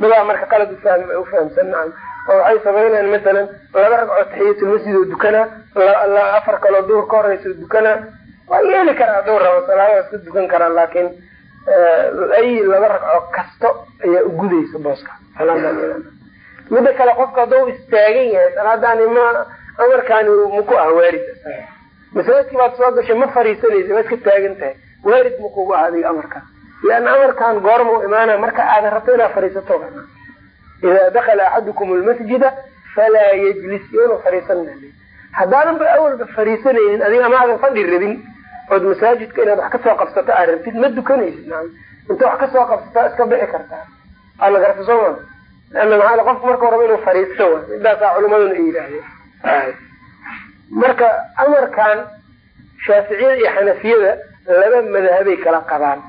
dadaa marka qalad ufahm ufahamsan naam. Oo waxay samaynayaan masalan laba ragcoo taxiyatulmasjid oo dukanaa afar kaloo duhur ka horeysa dukanaa waa yeeli karaa hadduu rabo salaadaas ka dukan karaa laakiin ay laba ragcoo kasto ayaa ugudaysa booska. Mida kale qofka hadduu istaagan yahay salaadaani ma amarkaani maku ah waarid. Masaajidkii baad soo gashay ma fariisanaysa ma iska taagan tahay waarid makugu ah adiga amarkaan leanna amarkaan goorma u imaanaya marka aadan rabto inaad fariisato idaa dakala axadukum lmasjida falaa yajlis yoona fariisan haddaadan ba awalba fariisanaynin adiga ama fadhi rabin ood masaajidka inaad wax ka soo qabsato aad rabtid ma dukanaysid inta wax ka soo qabsataa iska bixi kartaa aa la garta soo ma leana maxaa qofku markau rabo inuu fariisto midaasaa culimaduna ay yidhaahdeen marka amarkan shaaficiyada iyo xanafiyada laba madhabay kala qabaan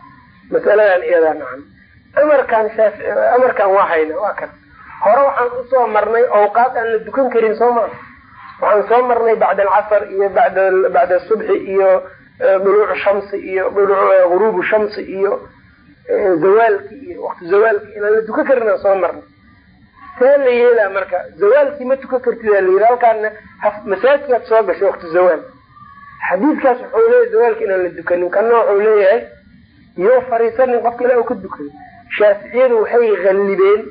masaladan iyadaa nacan amarkaan shaafi amarkaan waa waa kan. Hore waxaan u soo marnay awqaad aan la dukan karin soo maa waxaan soo marnay bacda alcasr iyo bacda subxi iyo duluucu shamsi iyo guruubu shamsi iyo zawaalki iyo waqti zawaalki. Inaan la dukan karin aan soo marnay. See la yeelaa marka zawaalkii ma tukan kartid aa layidhi halkaana masaajidkaad soo gashay waqti zawaal. Xadiidkaas wuxuu leeyahy zawaalka inaan la dukanin kana wuxuu leeyahay iyo fariisanin qofka ilaa ka dukayo shaaficiyadu waxay qallibeen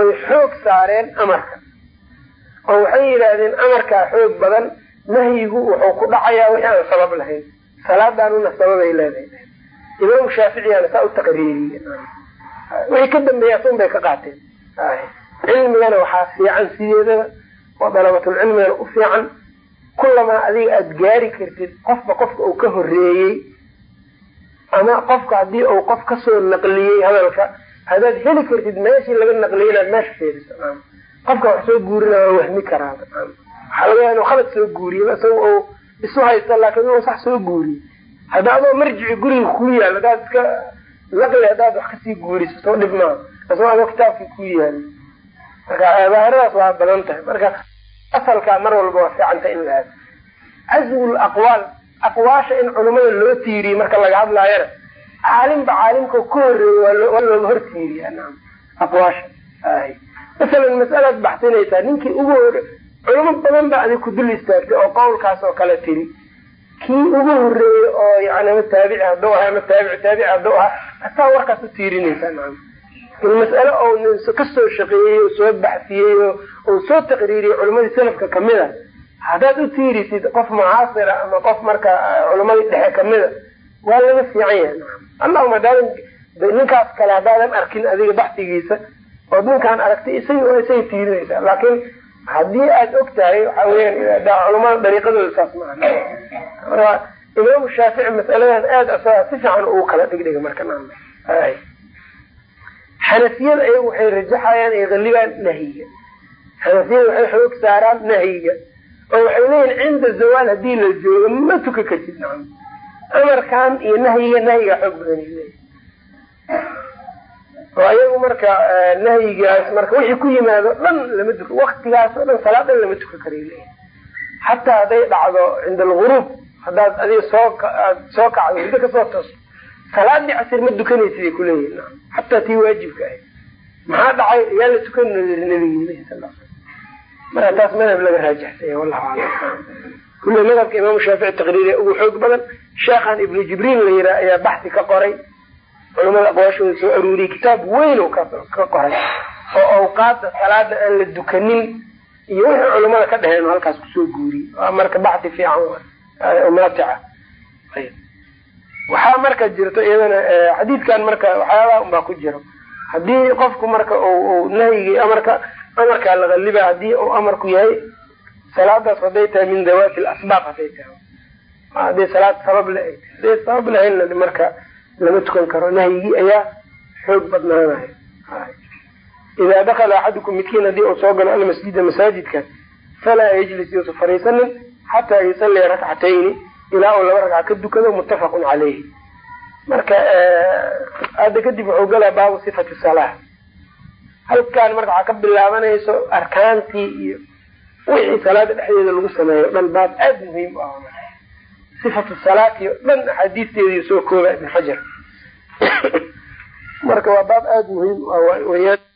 oy xoog saareen amarka. Oo waxay yidhaahdeen amarkaa xoog badan nahyigu wuxuu ku dhacayaa wixii aan sabab lahayn. Salaadaanuna sababay leedahay. Imaamu shaaficiyaana saa u taqriiriye wixii ka dambeeya sun bay ka qaateen. Cilmigana waxaa fiican sideedaba oo dalabatulcilmigana u fiican. Kulamaa adiga aada gaari kartid qofba qofka uu ka horeeyey ama qofka haddii uu qof ka soo naqliyey hadalka haddaad heli kartid meeshii laga naqliyay inaad meesha fiiriso. Qofka wax soo guurina waa wahmi karaa. Waxaa laga inu khalad soo guuriye isaga isu haysta laakiin inuu sax soo guuriye hadda adoo marjici guriga ku yaal haddaad iska naqli haddaad wax ka sii guuriso soo dhib maa asoo adoo kitaabkii ku yaal. Marka daahiradaas waa badan tahay. Marka asalkaa mar walba waa fiicanta in la aado. Caswul aqwaal aqwaasha in culimada loo tiiriye marka laga hadlaayana caalimba caalimka ka horeeye waa looga hor tiiriya aqwaasha masalan masalaad baxsinaysaa ninkii ugu hore culimo badan ba adig ku dul istaagtay oo qowlkaas oo kale tiri. Kii ugu horeeyey oo yani ama taabici hadduu ahaa ama taabici taabici hadduu ahaa hataa warkaas u tiirinaysaa in mas'ale oo ka soo shaqeeyey oo soo baxsiyey oo soo taqriiriyey culimadii salafka ka mid a haddaad u tiirisid qof mucaasira ama qof marka culimadii dhexe kamida waa laga fiican yahay. Allahuma hadaadan ninkaas kale haddaadan arkin adiga baxsigiisa ood ninkaan aragtay isag isay tiirinaysaa laakiin haddii aad og tahay waxa weyaan culamada dariiqadooda saas maaha marka imaamu shaafici masaladan aada asaga si fiican ugu kala dhigdhiga marka xanafiyada ayagu waxay rajaxayaan ay qalibaan nahyiga. Xanafiyada waxay xoog saaraan nahyiga oo waxay leeyihiin cinda zawaal haddii la joogo ma tuka kartid amarkan iyo nahyiga nahyiga xoog badan oo ayagu marka nahyigaas marka wixii ku yimaado dhan lama tuka waktigaas oo dhan salaad dhan lama tuka karay leeyahy xataa hadday dhacdo cinda alguruub haddaad adiga soo aad soo kacdo hiddo ka soo toosto salaadii casir ma dukanaysid ay kuleeyihin xataa tii waajibka ahayd. Maxaa dhacay? Yaa la tukan nabigi sal marka taas madhab laga raajaxsanya wallahu aclam. Kule madhabka imaamu shaafici taqriiriya ugu xoog badan sheekhan ibnu jibriil la yiraa ayaa baxsi ka qoray. Culamada aqwaashooda soo aruuriyey kitaab weyn ka qoray. Oo awqaada salaada aan la dukanin iyo wixii culamada ka dheheen halkaas ku soo guuriyey. Waa marka baxsi fiican maatica waxaa marka jirto iyadana xadiidkan marka waxyaabaha unbaa ku jiro. Haddii qofku marka u nahyigii amarka amarkaa la qaliba haddii uu amarku yahay salaadaas hadday tahay min dawaati lasbaaq hadday tahay. Hadday salaad sabab le ay tahay hadday sabab lahaynna marka lama tukan karo. Nahyigii ayaa xoog badnaanayo idaa dakala axadukum midkiin haddii uu soo galo almasjida masaajidka falaa yajlis yuusa fariisanin xataa yusallia rakcatayni ilaa uu laba ragca ka dukado muttafaqun caleyhi marka hadda kadib wuxuu galaa baabu sifati salaa halkaan marka waxaa ka bilaabanayso arkaantii iyo wixii salaada dhexdeeda lagu sameeyo dhan baab aada muhiim u ah sifatu salaati o dhan axaadiisteedii soo kooba ibn xajar. Marka waa baab aada muhiim u ah weyaan